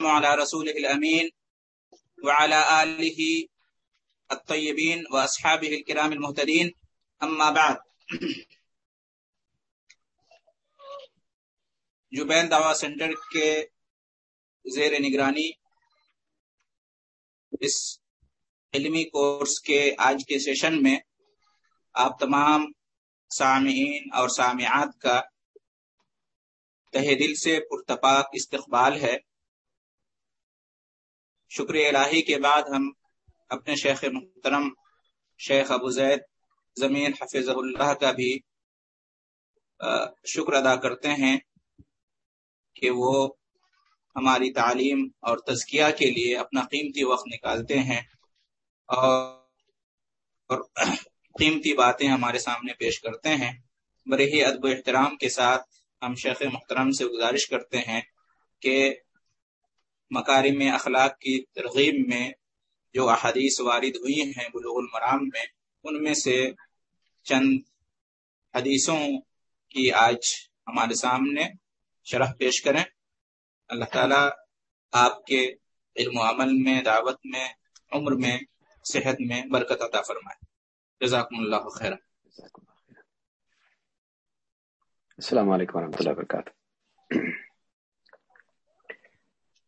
على رسوله الأمين وعلى آله الطيبين وأصحابه الكرام المهتدين أما بعد جبین دعوی سینٹر کے زیر نگرانی اس علمی کورس کے آج کے سیشن میں آپ تمام سامعین اور سامعات کا تہ دل سے پرتپاک استقبال ہے۔ شکریہ الہی کے بعد ہم اپنے شیخ محترم شیخ ابو زید زمین حفظ اللہ کا بھی شکر ادا کرتے ہیں کہ وہ ہماری تعلیم اور تزکیہ کے لیے اپنا قیمتی وقت نکالتے ہیں اور قیمتی باتیں ہمارے سامنے پیش کرتے ہیں۔ بڑے ہی ادب و احترام کے ساتھ ہم شیخ محترم سے گزارش کرتے ہیں کہ مکارم اخلاق کی ترغیب میں جو احادیث وارد ہوئی ہیں بلوغ المرام میں، ان میں سے چند حدیثوں کی آج ہمارے سامنے شرح پیش کریں۔ اللہ تعالیٰ آپ کے علم و عمل میں، دعوت میں، عمر میں، صحت میں برکت عطا فرمائے۔ جزاکم اللہ خیر السلام علیکم ورحمۃ اللہ وبرکاتہ۔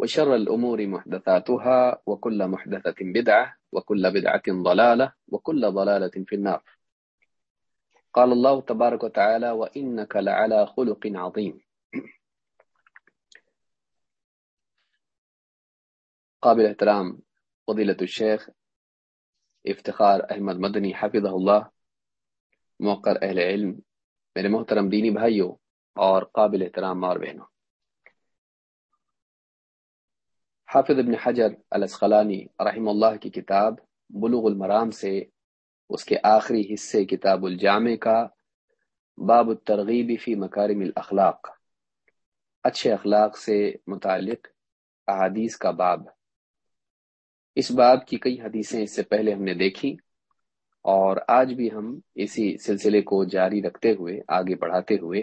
وشر الأمور محدثاتها وكل محدثة بدعة وكل بدعة ضلالة وكل ضلالة في النار. قال الله تبارك وتعالى وإنك لعلى خلق عظيم. قابل احترام فضيلة الشيخ افتخار احمد مدنی حفظ اللہ موقر اہل علم میرے محترم دینی بھائیوں اور قابل احترام مار بہنوں حافظ ابن حجر الاسقلانی رحم اللہ کی کتاب بلوغ المرام سے اس کے آخری حصے کتاب الجامع کا باب الترغیب فی مکارم الاخلاق۔ اچھے اخلاق سے متعلق احادیث کا باب۔ اس باب کی کئی حدیثیں اس سے پہلے ہم نے دیکھی اور آج بھی ہم اسی سلسلے کو جاری رکھتے ہوئے، آگے بڑھاتے ہوئے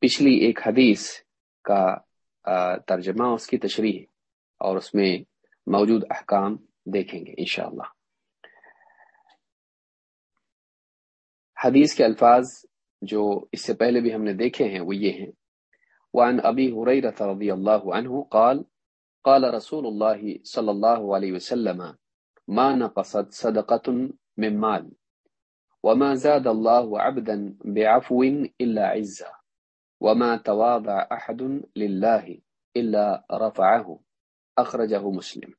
پچھلی ایک حدیث کا ترجمہ، اس کی تشریح اور اس میں موجود احکام دیکھیں گے انشاءاللہ۔ حدیث کے الفاظ جو اس سے پہلے بھی ہم نے دیکھے ہیں وہ یہ ہیں۔ وعن ابی حریرہ رضی اللہ عنہ قال قال رسول اللہ صلی اللہ علیہ وسلم، ما نقصت صدقة من مال، وما زاد الله عبدا بعفو إلا عزا وما تواضع أحد لله إلا رفعه۔ اخرجہ مسلم۔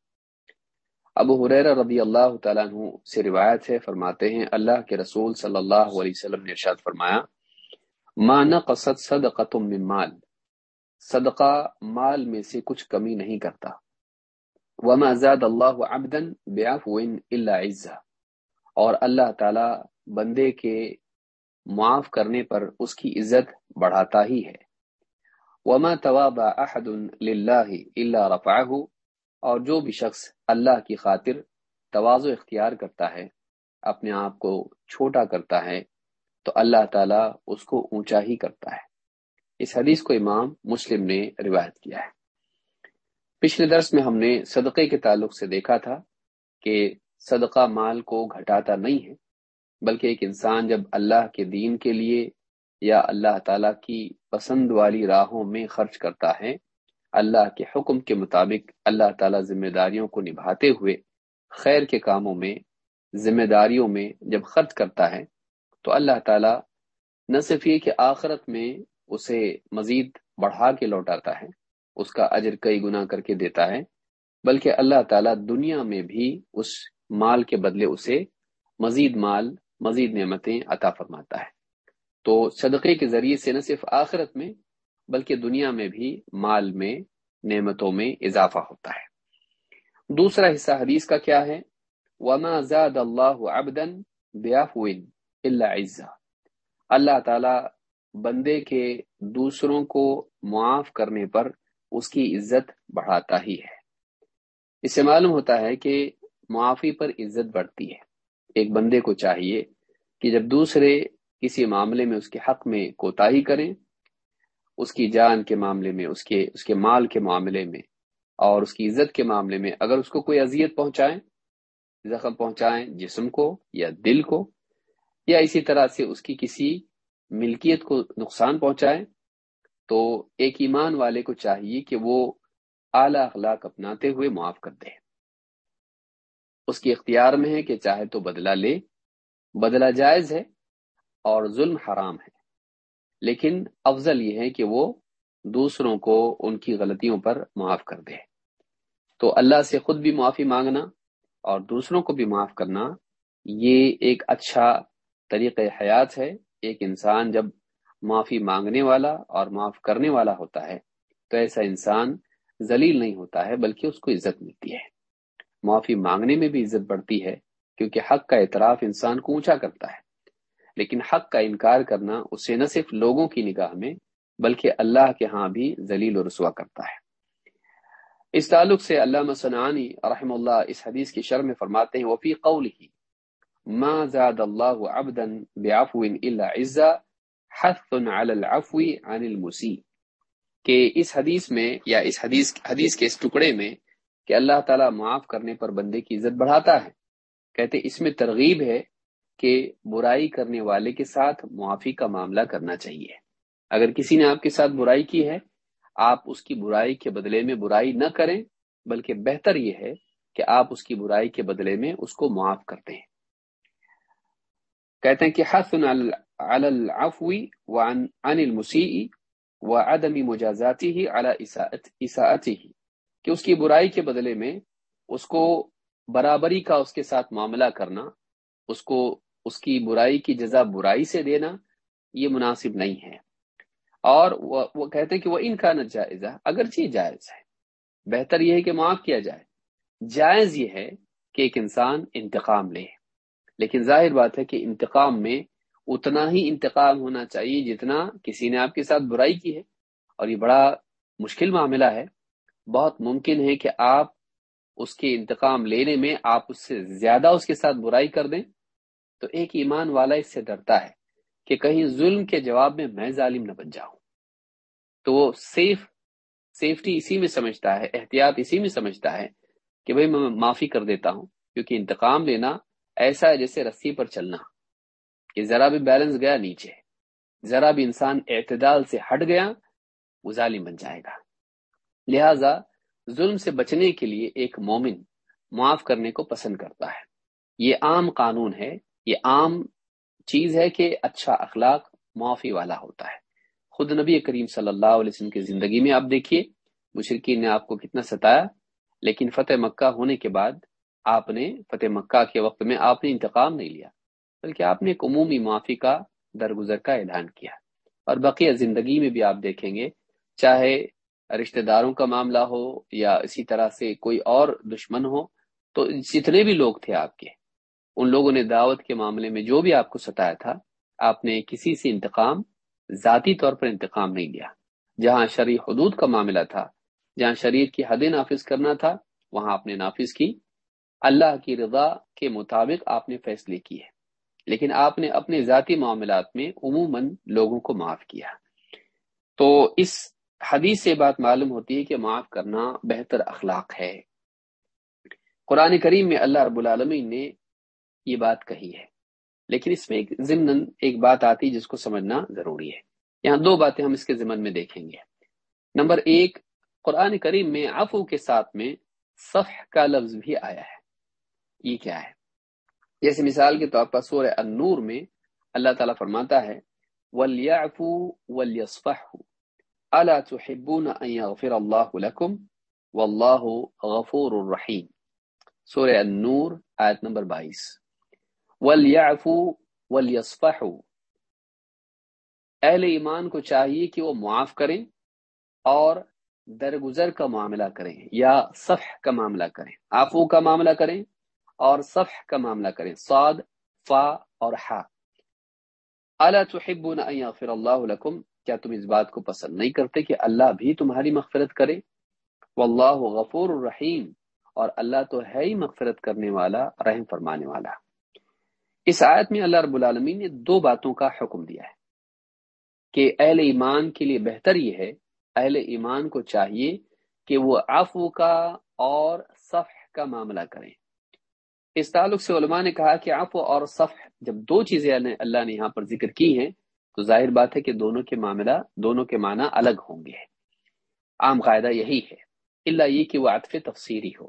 ابو حریر رضی اللہ تعالیٰ عنہ سے روایت ہے، فرماتے ہیں، اللہ کے رسول صلی اللہ علیہ وسلم نے ارشاد فرمایا، ما نقصت صدقۃ من مال۔ صدقہ مال میں سے کچھ کمی نہیں کرتا۔ وما زاد اللہ عبدا بعفو الا عزا اور اللہ تعالی بندے کے معاف کرنے پر اس کی عزت بڑھاتا ہی ہے۔ وما تواضع احد للہ الا رفعه، اور جو بھی شخص اللہ کی خاطر تواضع اختیار کرتا ہے، اپنے آپ کو چھوٹا کرتا ہے، تو اللہ تعالیٰ اس کو اونچا ہی کرتا ہے۔ اس حدیث کو امام مسلم نے روایت کیا ہے۔ پچھلے درس میں ہم نے صدقے کے تعلق سے دیکھا تھا کہ صدقہ مال کو گھٹاتا نہیں ہے، بلکہ ایک انسان جب اللہ کے دین کے لیے یا اللہ تعالیٰ کی پسند والی راہوں میں خرچ کرتا ہے۔ اللہ کے حکم کے مطابق اللہ تعالیٰ ذمہ داریوں کو نبھاتے ہوئے خیر کے کاموں میں ذمہ داریوں میں جب خرچ کرتا ہے، تو اللہ تعالیٰ نہ صرف یہ کہ آخرت میں اسے مزید بڑھا کے لوٹاتا ہے، اس کا اجر کئی گنا کر کے دیتا ہے، بلکہ اللہ تعالیٰ دنیا میں بھی اس مال کے بدلے اسے مزید مال، مزید نعمتیں عطا فرماتا ہے۔ تو صدقے کے ذریعے سے نہ صرف آخرت میں، بلکہ دنیا میں بھی مال میں، نعمتوں میں اضافہ ہوتا ہے۔ دوسرا حصہ حدیث کا کیا ہے؟ وما زاد اللہ ابدن اللہ عزا۔ اللہ تعالی بندے کے دوسروں کو معاف کرنے پر اس کی عزت بڑھاتا ہی ہے۔ اس سے معلوم ہوتا ہے کہ معافی پر عزت بڑھتی ہے۔ ایک بندے کو چاہیے کہ جب دوسرے کسی معاملے میں اس کے حق میں کوتاہی کریں، اس کی جان کے معاملے میں، اس کے اس کے مال کے معاملے میں، اور اس کی عزت کے معاملے میں اگر اس کو کوئی اذیت پہنچائیں زخم پہنچائیں جسم کو یا دل کو، یا اسی طرح سے اس کی کسی ملکیت کو نقصان پہنچائیں تو ایک ایمان والے کو چاہیے کہ وہ اعلی اخلاق اپناتے ہوئے معاف کر دے۔ اس کی اختیار میں ہے کہ چاہے تو بدلہ لے۔ بدلہ جائز ہے اور ظلم حرام ہے۔ لیکن افضل یہ ہے کہ وہ دوسروں کو ان کی غلطیوں پر معاف کر دے۔ تو اللہ سے خود بھی معافی مانگنا اور دوسروں کو بھی معاف کرنا یہ ایک اچھا طریقہ حیات ہے۔ ایک انسان جب معافی مانگنے والا اور معاف کرنے والا ہوتا ہے تو ایسا انسان ذلیل نہیں ہوتا ہے، بلکہ اس کو عزت ملتی ہے۔ معافی مانگنے میں بھی عزت بڑھتی ہے، کیونکہ حق کا اعتراف انسان کو اونچا کرتا ہے۔ لیکن حق کا انکار کرنا اسے نہ صرف لوگوں کی نگاہ میں، بلکہ اللہ کے ہاں بھی ذلیل و رسوا کرتا ہے۔ اس تعلق سے علامہ صنعانی رحم اللہ اس حدیث کی شرح میں فرماتے ہیں، وفی قول ہی ما زاد اللہ عبدا بعفو الا عزا، حث على العفو عن المسیح کہ اس حدیث میں یا اس حدیث حدیث کے اس ٹکڑے میں کہ اللہ تعالیٰ معاف کرنے پر بندے کی عزت بڑھاتا ہے۔ کہتے اس میں ترغیب ہے کہ برائی کرنے والے کے ساتھ معافی کا معاملہ کرنا چاہیے۔ اگر کسی نے آپ کے ساتھ برائی کی ہے، آپ اس کی برائی کے بدلے میں برائی نہ کریں، بلکہ بہتر یہ ہے کہ آپ اس کی برائی کے بدلے میں اس کو معاف کرتے ہیں۔ کہتے ہیں کہ حسن العفو وعن عن المسیء وعدم مجازاتی ہی علی ہی کہ اس کی برائی کے بدلے میں اس کو برابری کا اس کے ساتھ معاملہ کرنا، اس کو اس کی برائی کی جزا برائی سے دینا یہ مناسب نہیں ہے۔ اور وہ کہتے ہیں کہ وہ ان کا نہ جائز اگرچہ جائز ہے۔ بہتر یہ ہے کہ معاف کیا جائے۔ جائز یہ ہے کہ ایک انسان انتقام لے۔ لیکن ظاہر بات ہے کہ انتقام میں اتنا ہی انتقام ہونا چاہیے جتنا کسی نے آپ کے ساتھ برائی کی ہے۔ اور یہ بڑا مشکل معاملہ ہے۔ بہت ممکن ہے کہ آپ اس کے انتقام لینے میں آپ اس سے زیادہ اس کے ساتھ برائی کر دیں۔ تو ایک ایمان والا اس سے ڈرتا ہے کہ کہیں ظلم کے جواب میں میں ظالم نہ بن جاؤں۔ تو وہ سیف سیفٹی اسی میں سمجھتا ہے، احتیاط اسی میں سمجھتا ہے کہ بھئی میں معافی کر دیتا ہوں، کیونکہ انتقام لینا ایسا ہے جیسے رسی پر چلنا کہ ذرا بھی بیلنس گیا نیچے، ذرا بھی انسان اعتدال سے ہٹ گیا، وہ ظالم بن جائے گا۔ لہذا ظلم سے بچنے کے لیے ایک مومن معاف کرنے کو پسند کرتا ہے۔ یہ عام قانون ہے یہ عام چیز ہے کہ اچھا اخلاق معافی والا ہوتا ہے۔ خود نبی کریم صلی اللہ علیہ وسلم کی زندگی میں آپ دیکھیے مشرقین نے آپ کو کتنا ستایا، لیکن فتح مکہ ہونے کے بعد آپ نے، فتح مکہ کے وقت میں آپ نے انتقام نہیں لیا، بلکہ آپ نے ایک عمومی معافی کا درگزر کا اعلان کیا۔ اور بقیہ زندگی میں بھی آپ دیکھیں گے، چاہے رشتہ داروں کا معاملہ ہو یا اسی طرح سے کوئی اور دشمن ہو، تو جتنے بھی لوگ تھے آپ کے ان لوگوں نے دعوت کے معاملے میں جو بھی آپ کو ستایا تھا، آپ نے کسی سے انتقام، ذاتی طور پر انتقام نہیں لیا۔ جہاں شرع حدود کا معاملہ تھا، جہاں شریر کی حدیں نافذ کرنا تھا، وہاں آپ نے نافذ کی۔ اللہ کی رضا کے مطابق آپ نے فیصلے کیے۔ لیکن آپ نے اپنے ذاتی معاملات میں عموماً لوگوں کو معاف کیا۔ تو اس حدیث سے بات معلوم ہوتی ہے کہ معاف کرنا بہتر اخلاق ہے۔ قرآن کریم میں اللہ رب العالمین نے یہ بات کہی ہے۔ لیکن اس میں ایک ضمن ایک بات آتی جس کو سمجھنا ضروری ہے۔ یہاں دو باتیں ہم اس کے ضمن میں دیکھیں گے۔ نمبر ایک، قرآن کریم میں عفو کے ساتھ میں صفح کا لفظ بھی آیا ہے۔ یہ کیا ہے؟ جیسے مثال کے طور پر سورہ النور میں اللہ تعالیٰ فرماتا ہے، وَلْيَعْفُوا وَلْيَصْفَحُوا۔ أَلَا تُحِبُّونَ أَن يَغْفِرَ اللَّهُ لَكُمْ؟ وَاللَّهُ غَفُورٌ رَحِيمٌ۔ سورہ النور، آیت نمبر 22 ولیفو ولیسف اہل ایمان کو چاہیے کہ وہ معاف کریں اور درگزر کا معاملہ کریں یا صفح کا معاملہ کریں۔ آفو کا معاملہ کریں اور صفح کا معاملہ کریں۔ سعد فا اور ہا الا تحبون ان یغفر اللہ لکم؟ کیا تم اس بات کو پسند نہیں کرتے کہ اللہ بھی تمہاری مغفرت کرے؟ واللہ غفور الرحیم اور اللہ تو ہے ہی مغفرت کرنے والا، رحم فرمانے والا۔ اس آیت میں اللہ رب العالمین نے دو باتوں کا حکم دیا ہے کہ اہل ایمان کے لیے بہتر یہ ہے، اہل ایمان کو چاہیے کہ وہ عفو کا اور صفح کا معاملہ کریں۔ اس تعلق سے علماء نے کہا کہ عفو اور صفح جب دو چیزیں اللہ نے یہاں پر ذکر کی ہیں، تو ظاہر بات ہے کہ دونوں کے معاملہ دونوں کے معنی الگ ہوں گے۔ عام قاعدہ یہی ہے اللہ یہ کہ وہ عطف تفسیری ہو۔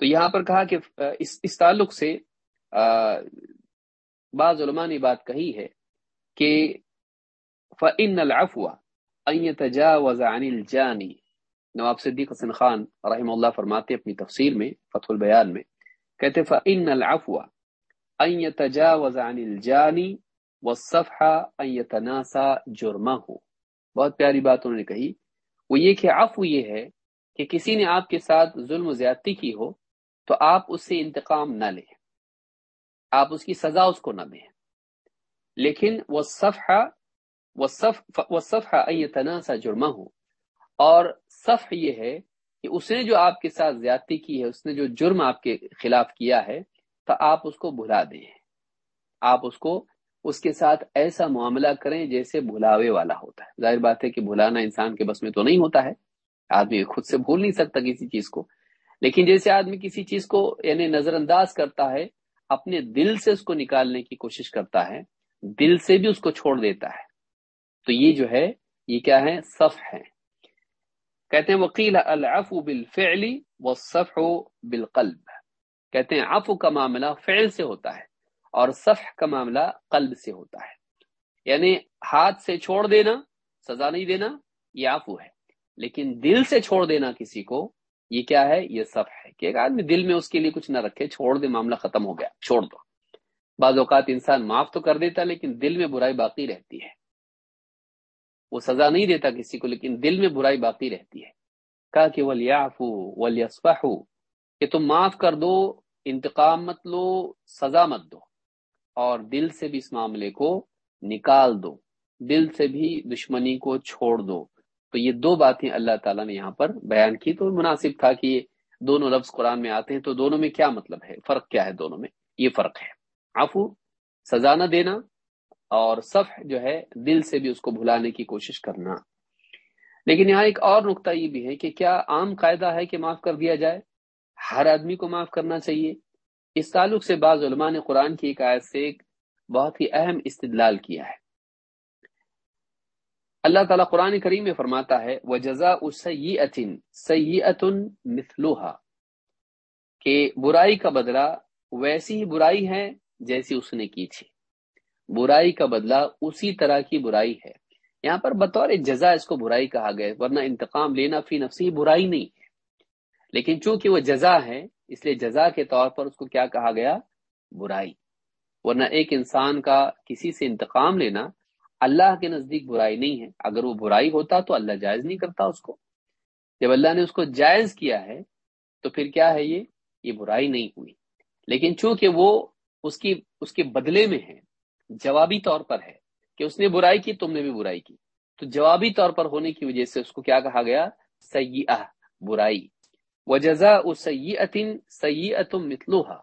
تو یہاں پر کہا کہ اس اس تعلق سے بعض علماء نے بات کہی ہے کہ فَإِنَّ الْعَفْوَ أَن يَتَجَاوَزَ عَنِ نواب صدیق حسن خان رحم اللہ فرماتے اپنی تفسیر میں، فتح البیان میں، کہتے فَإِنَّ الْعَفْوَ أَن يَتَجَاوَزَ عَنِ الْجَانِ وَالصَّفْحَ أَن يَتَنَاسَ جُرْمَهُ۔ بہت پیاری بات انہوں نے کہی۔ وہ یہ کہ عفو یہ ہے کہ کسی نے آپ کے ساتھ ظلم و زیادتی کی ہو تو آپ اس سے انتقام نہ لیں۔ آپ اس کی سزا اس کو نہ دیں۔ لیکن وہ صفحہ وہ صفحہ تناسا جرما ہو اور صف یہ ہے کہ اس نے جو آپ کے ساتھ زیادتی کی ہے، اس نے جو جرم آپ کے خلاف کیا ہے، تو آپ اس کو بھلا دیں۔ آپ اس کو، اس کے ساتھ ایسا معاملہ کریں جیسے بھلاوے والا ہوتا ہے۔ ظاہر بات ہے کہ بھلانا انسان کے بس میں تو نہیں ہوتا ہے۔ آدمی خود سے بھول نہیں سکتا کسی چیز کو۔ لیکن جیسے آدمی کسی چیز کو یعنی نظر انداز کرتا ہے اپنے دل سے اس کو نکالنے کی کوشش کرتا ہے، دل سے بھی اس کو چھوڑ دیتا ہے۔ تو یہ جو ہے، یہ کیا ہے؟ صف ہے۔ کہتے ہیں وکیل العفو بالفعل والصفح بالقلب۔ کہتے ہیں، عفو کا معاملہ فعل سے ہوتا ہے اور صفح کا معاملہ قلب سے ہوتا ہے۔ یعنی ہاتھ سے چھوڑ دینا، سزا نہیں دینا، یہ عفو ہے۔ لیکن دل سے چھوڑ دینا کسی کو یہ کیا ہے؟ یہ سب ہے کہ ایک آدمی دل میں اس کے لیے کچھ نہ رکھے، چھوڑ دے، معاملہ ختم ہو گیا، چھوڑ دو۔ بعض اوقات انسان معاف تو کر دیتا، لیکن دل میں برائی باقی رہتی ہے۔ وہ سزا نہیں دیتا کسی کو، لیکن دل میں برائی باقی رہتی ہے۔ کہا کہ ولیافو ولیسفہ کہ تم معاف کر دو، انتقام مت لو، سزا مت دو۔ اور دل سے بھی اس معاملے کو نکال دو، دل سے بھی دشمنی کو چھوڑ دو۔ تو یہ دو باتیں اللہ تعالیٰ نے یہاں پر بیان کی تو مناسب تھا کہ یہ دونوں لفظ قرآن میں آتے ہیں تو دونوں میں کیا مطلب ہے؟ فرق کیا ہے دونوں میں؟ یہ فرق ہے۔ آفو سزا نہ دینا اور صف جو ہے، دل سے بھی اس کو بھلانے کی کوشش کرنا۔ لیکن یہاں ایک اور نقطہ یہ بھی ہے کہ کیا عام قاعدہ ہے کہ معاف کر دیا جائے؟ ہر آدمی کو معاف کرنا چاہیے۔ اس تعلق سے بعض علماء نے قرآن کی ایک آیت سے ایک بہت ہی اہم استدلال کیا ہے۔ اللہ تعالیٰ قرآن کریم میں فرماتا ہے وہ جزا سی اتن مثلوحا کہ برائی کا بدلہ ویسی ہی برائی ہے جیسی اس نے کی تھی۔ برائی کا بدلہ اسی طرح کی برائی ہے۔ یہاں پر بطور جزا اس کو برائی کہا گیا ورنہ انتقام لینا فی نفسی برائی نہیں ہے۔ لیکن چونکہ وہ جزا ہے، اس لیے جزا کے طور پر اس کو کیا کہا گیا؟ برائی۔ ورنہ ایک انسان کا کسی سے انتقام لینا اللہ کے نزدیک برائی نہیں ہے۔ اگر وہ برائی ہوتا تو اللہ جائز نہیں کرتا اس کو۔ جب اللہ نے اس کو جائز کیا ہے تو پھر کیا ہے یہ؟ یہ برائی نہیں ہوئی۔ لیکن چونکہ وہ اس کی، اس کے بدلے میں ہے، جوابی طور پر ہے کہ اس نے برائی کی، تم نے بھی برائی کی۔ تو جوابی طور پر ہونے کی وجہ سے اس کو کیا کہا گیا؟ سیاح برائی۔ وہ جزا سی اتن متلوحا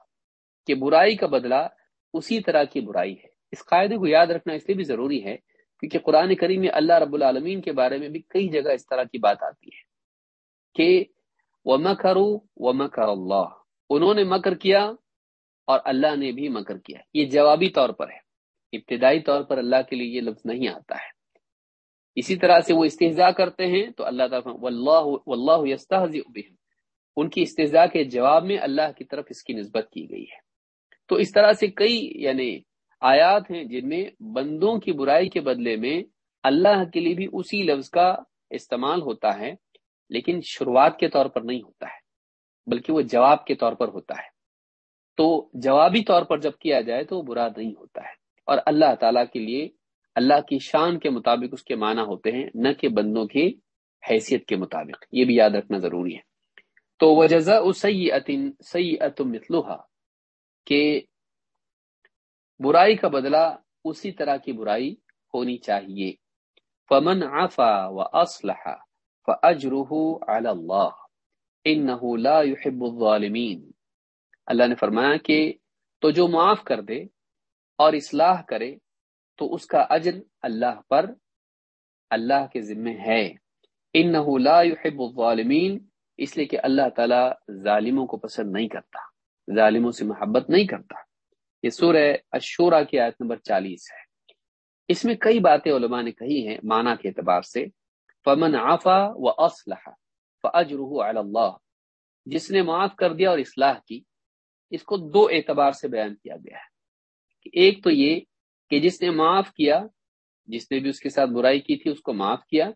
کہ برائی کا بدلہ اسی طرح کی برائی ہے۔ اس قاعدے کو یاد رکھنا اس لیے بھی ضروری ہے کیونکہ قرآن کریم میں اللہ رب العالمین کے بارے میں بھی کئی جگہ اس طرح کی بات آتی ہے کہ وہ مکرو و مکر اللہ انہوں نے مکر کیا اور اللہ نے بھی مکر کیا۔ یہ جوابی طور پر ہے۔ ابتدائی طور پر اللہ کے لیے یہ لفظ نہیں آتا ہے۔ اسی طرح سے وہ استحضاء کرتے ہیں تو اللہ تعالیٰ واللہ ان کی استحضاء کے جواب میں اللہ کی طرف اس کی نسبت کی گئی ہے۔ تو اس طرح سے کئی یعنی آیات ہیں جن میں بندوں کی برائی کے بدلے میں اللہ کے لیے بھی اسی لفظ کا استعمال ہوتا ہے، لیکن شروعات کے طور پر نہیں ہوتا ہے، بلکہ وہ جواب کے طور پر ہوتا ہے۔ تو جوابی طور پر جب کیا جائے تو وہ برا نہیں ہوتا ہے۔ اور اللہ تعالیٰ کے لیے اللہ کی شان کے مطابق اس کے معنی ہوتے ہیں، نہ کہ بندوں کی حیثیت کے مطابق۔ یہ بھی یاد رکھنا ضروری ہے۔ تو وجزا سیئتن سیئت مثلها کہ برائی کا بدلہ اسی طرح کی برائی ہونی چاہیے۔ فمن عفا واصلح فاجره على الله انه لا يحب الظالمين۔ اللہ نے فرمایا کہ تو جو معاف کر دے اور اصلاح کرے تو اس کا اجر اللہ پر اللہ کے ذمے ہے۔ انه لا يحب الظالمین اس لیے کہ اللہ تعالیٰ ظالموں کو پسند نہیں کرتا، ظالموں سے محبت نہیں کرتا۔ یہ سورہ اشورا کی آیت نمبر چالیس ہے۔ اس میں کئی باتیں علماء نے کہی ہیں معنی کے اعتبار سے۔ فمن آفا و اسلح فاجرہ علی اللہ جس نے معاف کر دیا اور اصلاح کی، اس کو دو اعتبار سے بیان کیا گیا ہے۔ ایک تو یہ کہ جس نے معاف کیا، جس نے بھی اس کے ساتھ برائی کی تھی، اس کو معاف کیا۔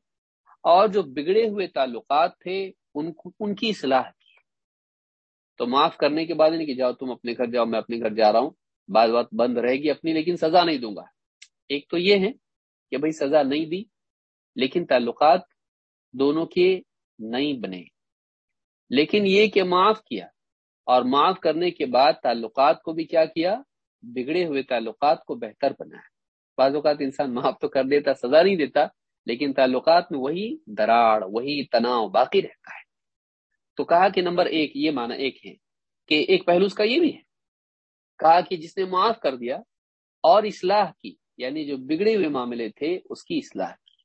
اور جو بگڑے ہوئے تعلقات تھے، ان ان کی اصلاح کی۔ تو معاف کرنے کے بعد نہیں کہ جاؤ تم اپنے گھر جاؤ، میں اپنے گھر جا رہا ہوں۔ بعض بات بند رہے گی اپنی، لیکن سزا نہیں دوں گا۔ ایک تو یہ ہے کہ بھائی سزا نہیں دی، لیکن تعلقات دونوں کے نہیں بنے۔ لیکن یہ کہ معاف کیا، اور معاف کرنے کے بعد تعلقات کو بھی کیا کیا؟ بگڑے ہوئے تعلقات کو بہتر بنایا بعض اوقات انسان معاف تو کر دیتا، سزا نہیں دیتا، لیکن تعلقات میں وہی دراڑ، وہی تناؤ باقی رہتا ہے۔ تو کہا کہ نمبر ایک، یہ مانا ایک ہے کہ ایک پہلو اس کا یہ بھی ہے۔ کہا کہ جس نے معاف کر دیا اور اصلاح کی یعنی جو بگڑے ہوئے معاملے تھے، اس کی اصلاح کی۔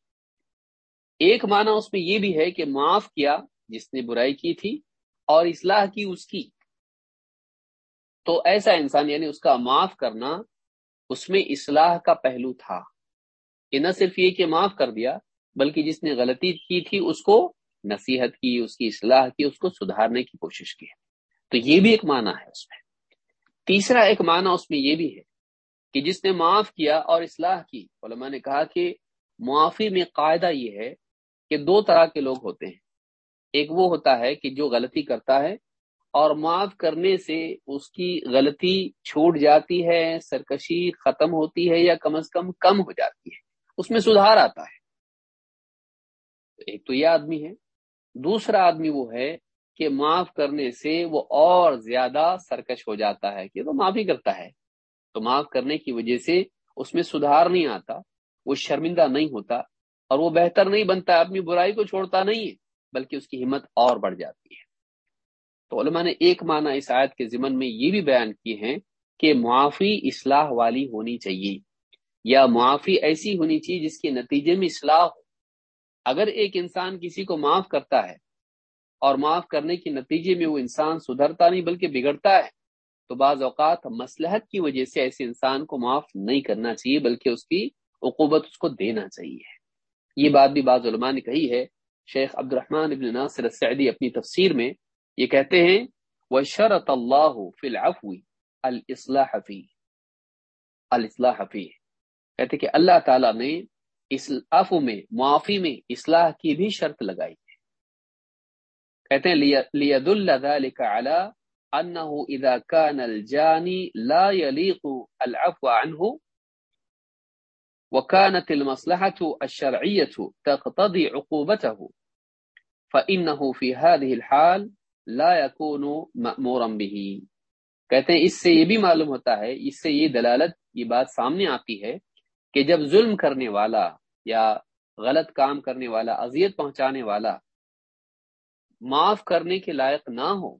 ایک معنی اس میں یہ بھی ہے کہ معاف کیا جس نے برائی کی تھی اور اصلاح کی اس کی۔ تو ایسا انسان یعنی اس کا معاف کرنا اس میں اصلاح کا پہلو تھا۔ کہ نہ صرف یہ کہ معاف کر دیا، بلکہ جس نے غلطی کی تھی، اس کو نصیحت کی، اس کی اصلاح کی، اس کو سدھارنے کی کوشش کی۔ تو یہ بھی ایک معنی ہے اس میں۔ تیسرا ایک معنی اس میں یہ بھی ہے کہ جس نے معاف کیا اور اصلاح کی، علماء نے کہا کہ معافی میں قاعدہ یہ ہے کہ دو طرح کے لوگ ہوتے ہیں۔ ایک وہ ہوتا ہے کہ جو غلطی کرتا ہے اور معاف کرنے سے اس کی غلطی چھوٹ جاتی ہے، سرکشی ختم ہوتی ہے یا کم از کم کم ہو جاتی ہے۔ اس میں سدھار آتا ہے۔ ایک تو یہ آدمی ہے۔ دوسرا آدمی وہ ہے کہ معاف کرنے سے وہ اور زیادہ سرکش ہو جاتا ہے کہ وہ معاف ہی کرتا ہے۔ تو معاف کرنے کی وجہ سے اس میں سدھار نہیں آتا، وہ شرمندہ نہیں ہوتا اور وہ بہتر نہیں بنتا، اپنی برائی کو چھوڑتا نہیں ہے، بلکہ اس کی ہمت اور بڑھ جاتی ہے۔ تو علماء نے ایک معنی اس آیت کے ضمن میں یہ بھی بیان کیے ہیں کہ معافی اصلاح والی ہونی چاہیے۔ یا معافی ایسی ہونی چاہیے جس کے نتیجے میں اصلاح ہو۔ اگر ایک انسان کسی کو معاف کرتا ہے اور معاف کرنے کے نتیجے میں وہ انسان سدھرتا نہیں بلکہ بگڑتا ہے۔ تو بعض اوقات مسلحت کی وجہ سے ایسے انسان کو معاف نہیں کرنا چاہیے بلکہ اس کی عقوبت اس کو دینا چاہیے۔ یہ بات بھی بعض علماء نے کہی ہے۔ شیخ عبد الرحمن ابن ناصر السعدی اپنی تفسیر میں یہ کہتے ہیں وہ شرط اللہ فی العفو الاصلاح فی الاصلاح فی کہتے کہ اللہ تعالیٰ نے عفو میں، معافی میں اصلاح کی بھی شرط لگائی۔ ہے کہتے ہیں لید ذلك على انه اذا كان الجاني لا يليق العفو عنه وكانت المصلحة الشرعية تقتضي عقوبته فإنه في هذه الحال لا يكون مأمورا به۔ کہتے ہیں، اس سے یہ بھی معلوم ہوتا ہے، اس سے یہ دلالت، یہ بات سامنے آتی ہے کہ جب ظلم کرنے والا یا غلط کام کرنے والا، اذیت پہنچانے والا معاف کرنے کے لائق نہ ہو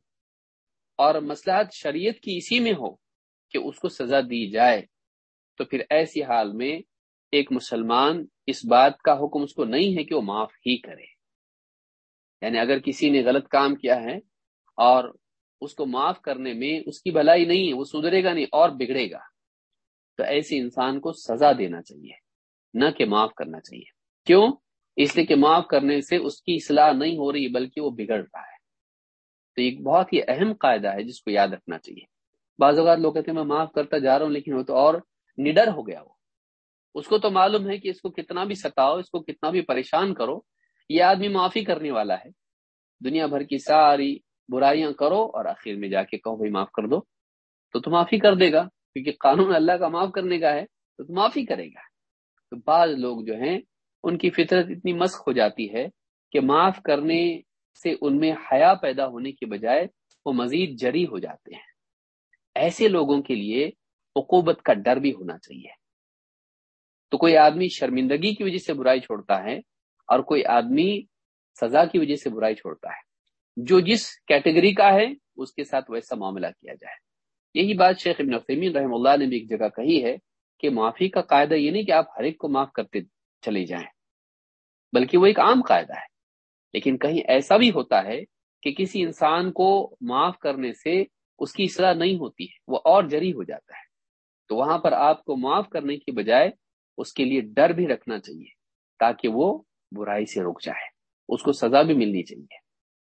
اور مسلحت شریعت کی اسی میں ہو کہ اس کو سزا دی جائے، تو پھر ایسی حال میں ایک مسلمان اس بات کا حکم اس کو نہیں ہے کہ وہ معاف ہی کرے۔ یعنی اگر کسی نے غلط کام کیا ہے اور اس کو معاف کرنے میں اس کی بھلائی نہیں ہے، وہ سدھرے گا نہیں اور بگڑے گا، تو ایسے انسان کو سزا دینا چاہیے، نہ کہ معاف کرنا چاہیے۔ کیوں؟ اس لیے کہ معاف کرنے سے اس کی اصلاح نہیں ہو رہی بلکہ وہ بگڑ رہا ہے۔ تو ایک بہت ہی اہم قاعدہ ہے جس کو یاد رکھنا چاہیے۔ بعض اوقات لوگ کہتے ہیں میں معاف کرتا جا رہا ہوں لیکن وہ تو اور نڈر ہو گیا وہ۔ اس کو تو معلوم ہے کہ اس کو کتنا بھی ستاؤ، اس کو کتنا بھی پریشان کرو، یہ آدمی معافی کرنے والا ہے۔ دنیا بھر کی ساری برائیاں کرو اور آخر میں جا کے کہو بھائی معاف کر دو۔ تو تو معافی کر دے گا، کیونکہ قانون اللہ کا معاف کرنے کا ہے، تو تو معافی کرے گا۔ تو بعض لوگ جو ہیں ان کی فطرت اتنی مسخ ہو جاتی ہے کہ معاف کرنے سے ان میں حیا پیدا ہونے کے بجائے وہ مزید جری ہو جاتے ہیں۔ ایسے لوگوں کے لیے عقوبت کا ڈر بھی ہونا چاہیے۔ تو کوئی آدمی شرمندگی کی وجہ سے برائی چھوڑتا ہے اور کوئی آدمی سزا کی وجہ سے برائی چھوڑتا ہے۔ جو جس کیٹیگری کا ہے، اس کے ساتھ ویسا معاملہ کیا جائے۔ یہی بات شیخ ابن فیمین رحم اللہ نے بھی ایک جگہ کہی ہے کہ معافی کا قاعدہ یہ نہیں کہ آپ ہر ایک کو معاف کرتے چلے جائیں۔ بلکہ وہ ایک عام قاعدہ ہے۔ لیکن کہیں ایسا بھی ہوتا ہے کہ کسی انسان کو معاف کرنے سے اس کی اصلاح نہیں ہوتی ہے وہ اور جری ہو جاتا ہے۔ تو وہاں پر آپ کو معاف کرنے کی بجائے اس کے لیے ڈر بھی رکھنا چاہیے تاکہ وہ برائی سے رک جائے۔ اس کو سزا بھی ملنی چاہیے۔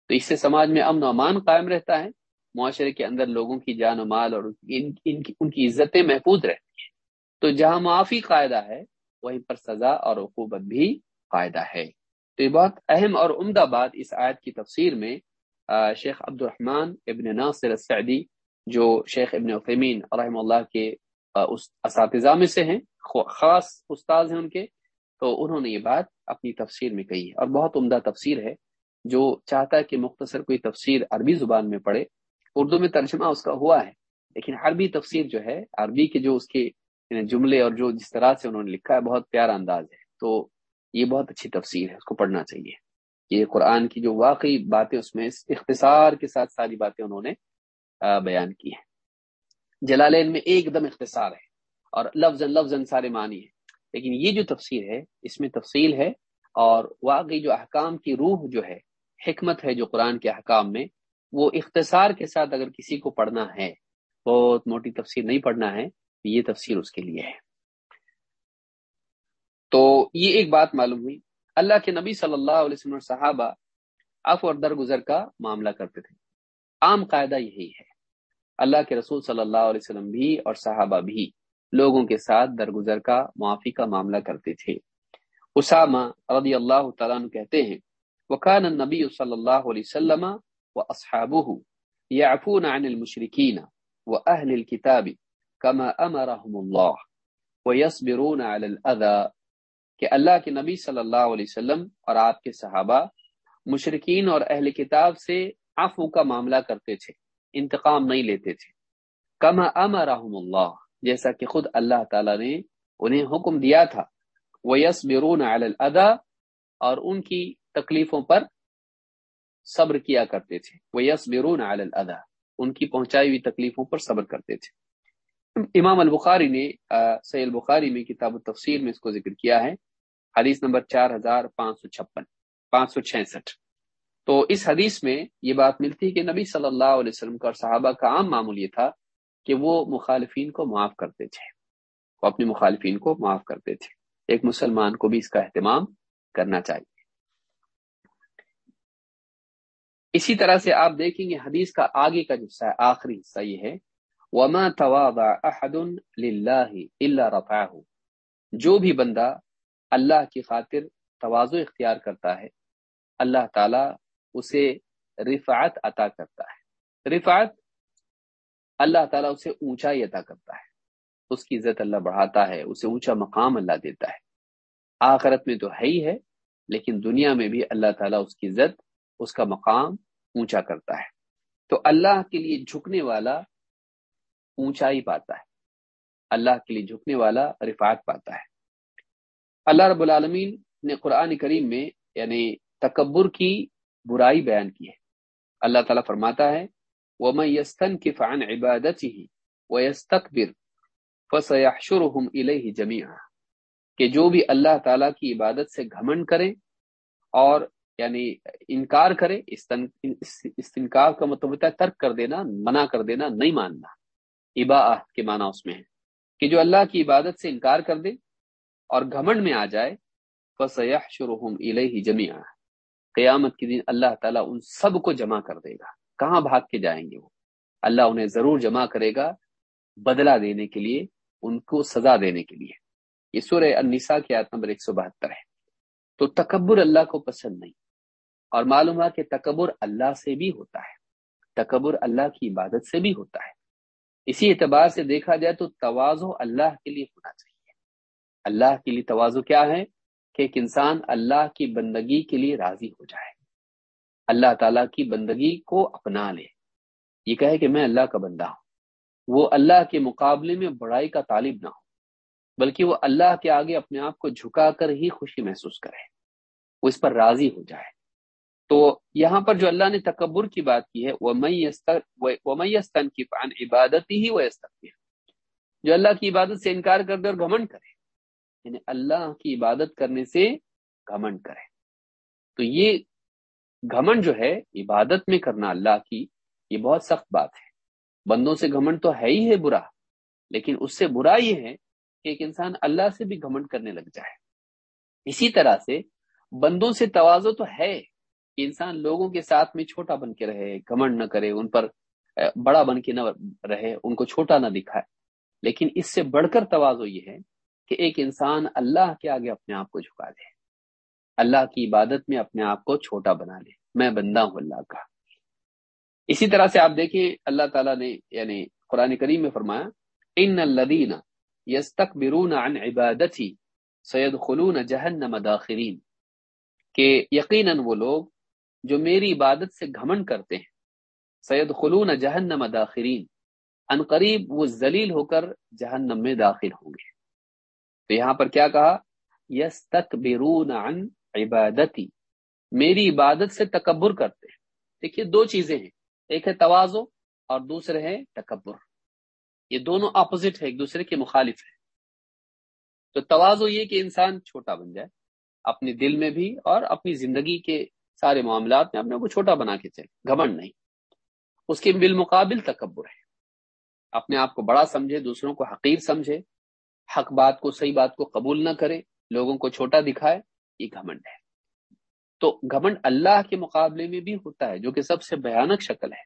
تو اس سے سماج میں امن و امان قائم رہتا ہے۔ معاشرے کے اندر لوگوں کی جان و مال اور ان ان کی, ان کی عزتیں محفوظ رہتی ہیں۔ تو جہاں معافی قاعدہ ہے وہیں پر سزا اور عقوبت بھی قاعدہ ہے۔ تو یہ بہت اہم اور عمدہ بات اس آیت کی تفسیر میں شیخ عبد الرحمن ابن ناصر السعدی، جو شیخ ابن عثیمین رحم اللہ کے اساتذہ میں سے ہیں خاص استاذ ہیں ان کے، تو انہوں نے یہ بات اپنی تفسیر میں کہی۔ ہے اور بہت عمدہ تفسیر ہے، جو چاہتا ہے کہ مختصر کوئی تفسیر عربی زبان میں پڑھے۔ اردو میں ترجمہ اس کا ہوا ہے، لیکن عربی تفسیر جو ہے، عربی کے جو اس کے جملے اور جو جس طرح سے انہوں نے لکھا ہے، بہت پیارا انداز ہے۔ تو یہ بہت اچھی تفسیر ہے، اس کو پڑھنا چاہیے۔ یہ قرآن کی جو واقعی باتیں، اس میں اختصار کے ساتھ ساری باتیں انہوں نے بیان کی ہیں۔ جلالین میں ایک دم اختصار ہے اور لفظ لفظ سارے معنی ہیں۔ لیکن یہ جو تفسیر ہے، اس میں تفصیل ہے اور واقعی جو احکام کی روح جو ہے، حکمت ہے جو قرآن کے احکام میں، وہ اختصار کے ساتھ اگر کسی کو پڑھنا ہے، بہت موٹی تفسیر نہیں پڑھنا ہے یہ تفسیر اس کے لیے ہے۔ تو یہ ایک بات معلوم ہوئی۔ اللہ کے نبی صلی اللہ علیہ وسلم صحابہ اف اور درگزر کا معاملہ کرتے تھے۔ عام قاعدہ یہی ہے۔ اللہ کے رسول صلی اللہ علیہ وسلم بھی اور صحابہ بھی لوگوں کے ساتھ درگزر کا، معافی کا معاملہ کرتے تھے۔ اسامہ رضی اللہ تعالیٰ عنہ کہتے ہیں، وکان النبی صلی اللہ علیہ وسلم و اسحابہ یعفون عن المشرکین و اہل الكتاب کما امرهم اللہ ویصبرون علی الاذى کہ اللہ کے نبی صلی اللہ علیہ وسلم اور آپ کے صحابہ مشرقین اور اہل کتاب سے عفو کا معاملہ کرتے تھے، انتقام نہیں لیتے تھے. کما امرحم اللہ جیسا کہ خود اللہ تعالی نے انہیں حکم دیا تھا. وہ یس برون اور ان کی تکلیفوں پر صبر کیا کرتے تھے. وہ یس برون ان کی پہنچائی ہوئی تکلیفوں پر صبر کرتے تھے. امام البخاری نے سید البخاری میں کتاب التفسیر میں اس کو ذکر کیا ہے، حدیث نمبر چار ہزار پانچ سو چھپن، پانچ سو چھسٹھ۔ تو اس حدیث میں یہ بات ملتی ہے کہ نبی صلی اللہ علیہ وسلم کا اور صحابہ کا عام معمول یہ تھا کہ وہ مخالفین کو معاف کرتے تھے۔ وہ اپنے مخالفین کو معاف کرتے تھے۔ ایک مسلمان کو بھی اس کا اہتمام کرنا چاہیے۔ اسی طرح سے آپ دیکھیں گے حدیث کا آگے کا جو حصہ ہے آخری حصہ یہ ہے وما احد الا رفعه۔ جو بھی بندہ اللہ کی خاطر توازو اختیار کرتا ہے، اللہ تعالی اسے رفعت عطا کرتا ہے۔ رفعت اللہ تعالیٰ اسے اونچائی عطا کرتا ہے۔ اس کی عزت اللہ بڑھاتا ہے، اسے اونچا مقام اللہ دیتا ہے۔ آخرت میں تو ہے ہی ہے، لیکن دنیا میں بھی اللہ تعالیٰ اس کی عزت، اس کا مقام اونچا کرتا ہے۔ تو اللہ کے لیے جھکنے والا اونچائی پاتا ہے۔ اللہ کے لیے جھکنے والا رفعت پاتا ہے۔ اللہ رب العالمین نے قرآن کریم میں یعنی تکبر کی برائی بیان کی ہے۔ اللہ تعالیٰ فرماتا ہے، وَمَن يَسْتَنْكِفْ عَنْ عِبَادَتِهِ وَيَسْتَكْبِرْ فَسَيَحْشُرُهُمْ إِلَيْهِ جَمِيعًا۔ کہ جو بھی اللہ تعالیٰ کی عبادت سے گھمنڈ کرے اور یعنی انکار کرے استنکار کا مطلب ہوتا ہے ترک کر دینا، منع کر دینا، نہیں ماننا۔ ابا کے معنی اس میں ہے کہ جو اللہ کی عبادت سے انکار کر دے اور گھمنڈ میں آ جائے، فَسَيَحْشُرُهُمْ إِلَيْهِ جَمِيعًا۔ قیامت کے دن اللہ تعالیٰ ان سب کو جمع کر دے گا۔ کہاں بھاگ کے جائیں گے وہ؟ اللہ انہیں ضرور جمع کرے گا بدلہ دینے کے لیے، ان کو سزا دینے کے لیے۔ یہ سورہ النساء کی آیت نمبر 172 ہے۔ تو تکبر اللہ کو پسند نہیں۔ اور معلوم ہے کہ تکبر اللہ سے بھی ہوتا ہے۔ تکبر اللہ کی عبادت سے بھی ہوتا ہے۔ اسی اعتبار سے دیکھا جائے تو توازو اللہ کے لیے ہونا چاہیے۔ اللہ کے لیے توازو کیا ہے؟ کہ ایک انسان اللہ کی بندگی کے لیے راضی ہو جائے۔ اللہ تعالیٰ کی بندگی کو اپنا لے۔ یہ کہے کہ میں اللہ کا بندہ ہوں۔ وہ اللہ کے مقابلے میں بڑائی کا طالب نہ ہو، بلکہ وہ اللہ کے آگے اپنے آپ کو جھکا کر ہی خوشی محسوس کرے، وہ اس پر راضی ہو جائے۔ تو یہاں پر جو اللہ نے تکبر کی بات کی ہے وہ میستن کی عبادت ہی وہ جو اللہ کی عبادت سے انکار کر دے اور گھمنڈ کرے۔ یعنی اللہ کی عبادت کرنے سے گھمنڈ کرے۔ تو یہ گھمنڈ جو ہے، عبادت میں کرنا اللہ کی، یہ بہت سخت بات ہے۔ بندوں سے گھمنڈ تو ہے ہی ہے برا، لیکن اس سے برا یہ ہے کہ ایک انسان اللہ سے بھی گھمنڈ کرنے لگ جائے۔ اسی طرح سے بندوں سے توازو تو ہے۔ کہ انسان لوگوں کے ساتھ میں چھوٹا بن کے رہے، گھمنڈ نہ کرے، ان پر بڑا بن کے نہ رہے، ان کو چھوٹا نہ دکھائے۔ لیکن اس سے بڑھ کر توازو یہ ہے کہ ایک انسان اللہ کے آگے اپنے آپ کو جھکا دے۔ اللہ کی عبادت میں اپنے آپ کو چھوٹا بنا لے۔ میں بندہ ہوں اللہ کا۔ اسی طرح سے آپ دیکھیں، اللہ تعالیٰ نے یعنی قرآن کریم میں فرمایا، ان الدین یس تک برون عن عبادتی سید خلون جہنم داخرین کہ یقیناً وہ لوگ جو میری عبادت سے گھمن کرتے ہیں۔ سید خلون جہنم داخرین ان قریب وہ ذلیل ہو کر جہنم میں داخل ہوں گے۔ تو یہاں پر کیا کہا؟ یس تک عن عبادتی میری عبادت سے تکبر کرتے ہیں۔ دیکھیے دو چیزیں ہیں۔ ایک ہے توازو اور دوسرے ہے تکبر۔ یہ دونوں اپوزٹ ہے ایک دوسرے کے مخالف ہے تو توازو یہ کہ انسان چھوٹا بن جائے، اپنے دل میں بھی اور اپنی زندگی کے سارے معاملات میں اپنے کو چھوٹا بنا کے چلے، گھمنڈ نہیں۔ اس کے بالمقابل تکبر ہے۔ اپنے آپ کو بڑا سمجھے، دوسروں کو حقیر سمجھے، حق بات کو، صحیح بات کو قبول نہ کرے، لوگوں کو چھوٹا دکھائے، یہ گھمنڈ ہے۔ تو گھمنڈ اللہ کے مقابلے میں بھی ہوتا ہے، جو کہ سب سے بھیانک شکل ہے۔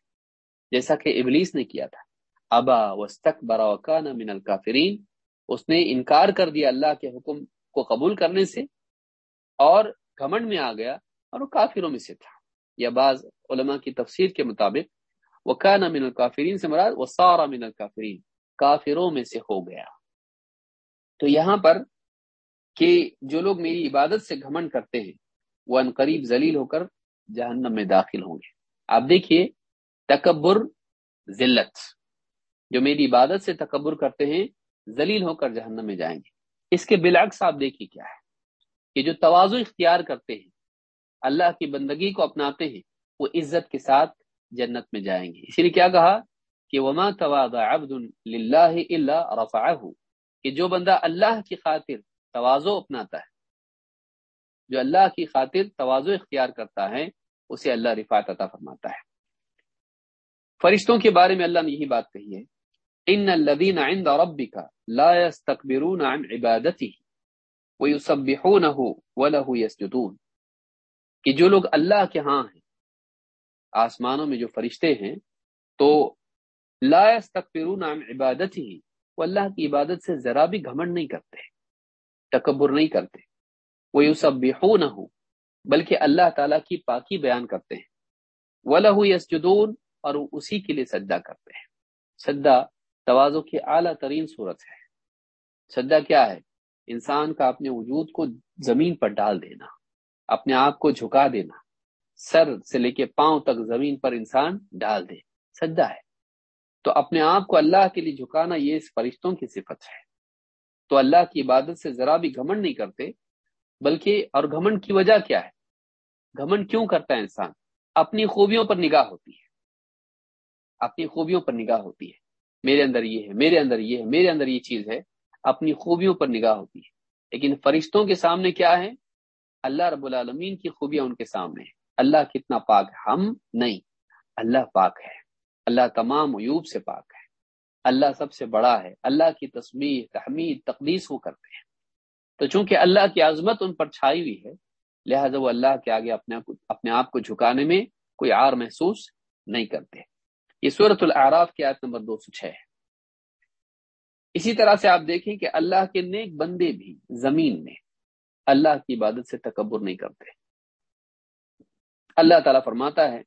جیسا کہ ابلیس نے کیا تھا، ابا وسط برا من الکافرین۔ اس نے انکار کر دیا اللہ کے حکم کو قبول کرنے سے اور گھمنڈ میں آ گیا اور وہ کافروں میں سے تھا۔ یا بعض علماء کی تفسیر کے مطابق وہ کا من الکافرین سے مراد وہ سارا من الکافرین کافروں میں سے ہو گیا۔ تو یہاں پر کہ جو لوگ میری عبادت سے گھمنڈ کرتے ہیں، وہ ان قریب ذلیل ہو کر جہنم میں داخل ہوں گے۔ آپ دیکھیے، تکبر ذلت۔ جو میری عبادت سے تکبر کرتے ہیں، ذلیل ہو کر جہنم میں جائیں گے۔ اس کے بالعکس آپ دیکھیے کیا ہے، کہ جو توازو اختیار کرتے ہیں اللہ کی بندگی کو اپناتے ہیں، وہ عزت کے ساتھ جنت میں جائیں گے۔ اسی لیے کیا کہا کہ وما عبد اللہ رفا کہ جو بندہ اللہ کی خاطر توازو اپناتا ہے، جو اللہ کی خاطر توازو اختیار کرتا ہے، اسے اللہ رفاط عطا فرماتا ہے۔ فرشتوں کے بارے میں اللہ نے یہی بات کہی ہے ان الذين عند ربك لا يستكبرون عن عبادته ويسبحونه وله يسجدون۔ کہ جو لوگ اللہ کے ہاں ہیں، آسمانوں میں جو فرشتے ہیں، تو لا يستكبرون عن عبادته وہ اللہ کی عبادت سے ذرا بھی گھمنڈ نہیں کرتے، تکبر نہیں کرتے۔ وہ یو سب نہ ہو بلکہ اللہ تعالیٰ کی پاکی بیان کرتے ہیں۔ وہ لہو یسجدون، اور وہ اسی کے لیے سجدہ کرتے ہیں۔ سجدہ توازو کی اعلیٰ ترین صورت ہے۔ سجدہ کیا ہے؟ انسان کا اپنے وجود کو زمین پر ڈال دینا۔ اپنے آپ کو جھکا دینا، سر سے لے کے پاؤں تک زمین پر انسان ڈال دے، سجدہ ہے۔ تو اپنے آپ کو اللہ کے لیے جھکانا یہ اس فرشتوں کی صفت ہے۔ تو اللہ کی عبادت سے ذرا بھی گھمنڈ نہیں کرتے، بلکہ اور گھمنڈ کی وجہ کیا ہے؟ گھمنڈ کیوں کرتا ہے انسان؟ اپنی خوبیوں پر نگاہ ہوتی ہے۔ اپنی خوبیوں پر نگاہ ہوتی ہے۔ میرے اندر یہ ہے، میرے اندر یہ ہے، میرے اندر یہ چیز ہے، اپنی خوبیوں پر نگاہ ہوتی ہے۔ لیکن فرشتوں کے سامنے کیا ہے؟ اللہ رب العالمین کی خوبیاں ان کے سامنے ہے اللہ کتنا پاک ہے۔ ہم نہیں۔ اللہ پاک ہے۔ اللہ تمام عیوب سے پاک ہے۔ اللہ سب سے بڑا ہے۔ اللہ کی تصویر تحمید، تقدیس وہ کرتے ہیں۔ تو چونکہ اللہ کی عظمت ان پر چھائی ہوئی ہے، لہذا وہ اللہ کے آگے اپنے اپنے آپ کو جھکانے میں کوئی آر محسوس نہیں کرتے۔ یہ صورت العراف کی آیت نمبر دو سو چھ ہے۔ اسی طرح سے آپ دیکھیں کہ اللہ کے نیک بندے بھی زمین میں اللہ کی عبادت سے تکبر نہیں کرتے۔ اللہ تعالیٰ فرماتا ہے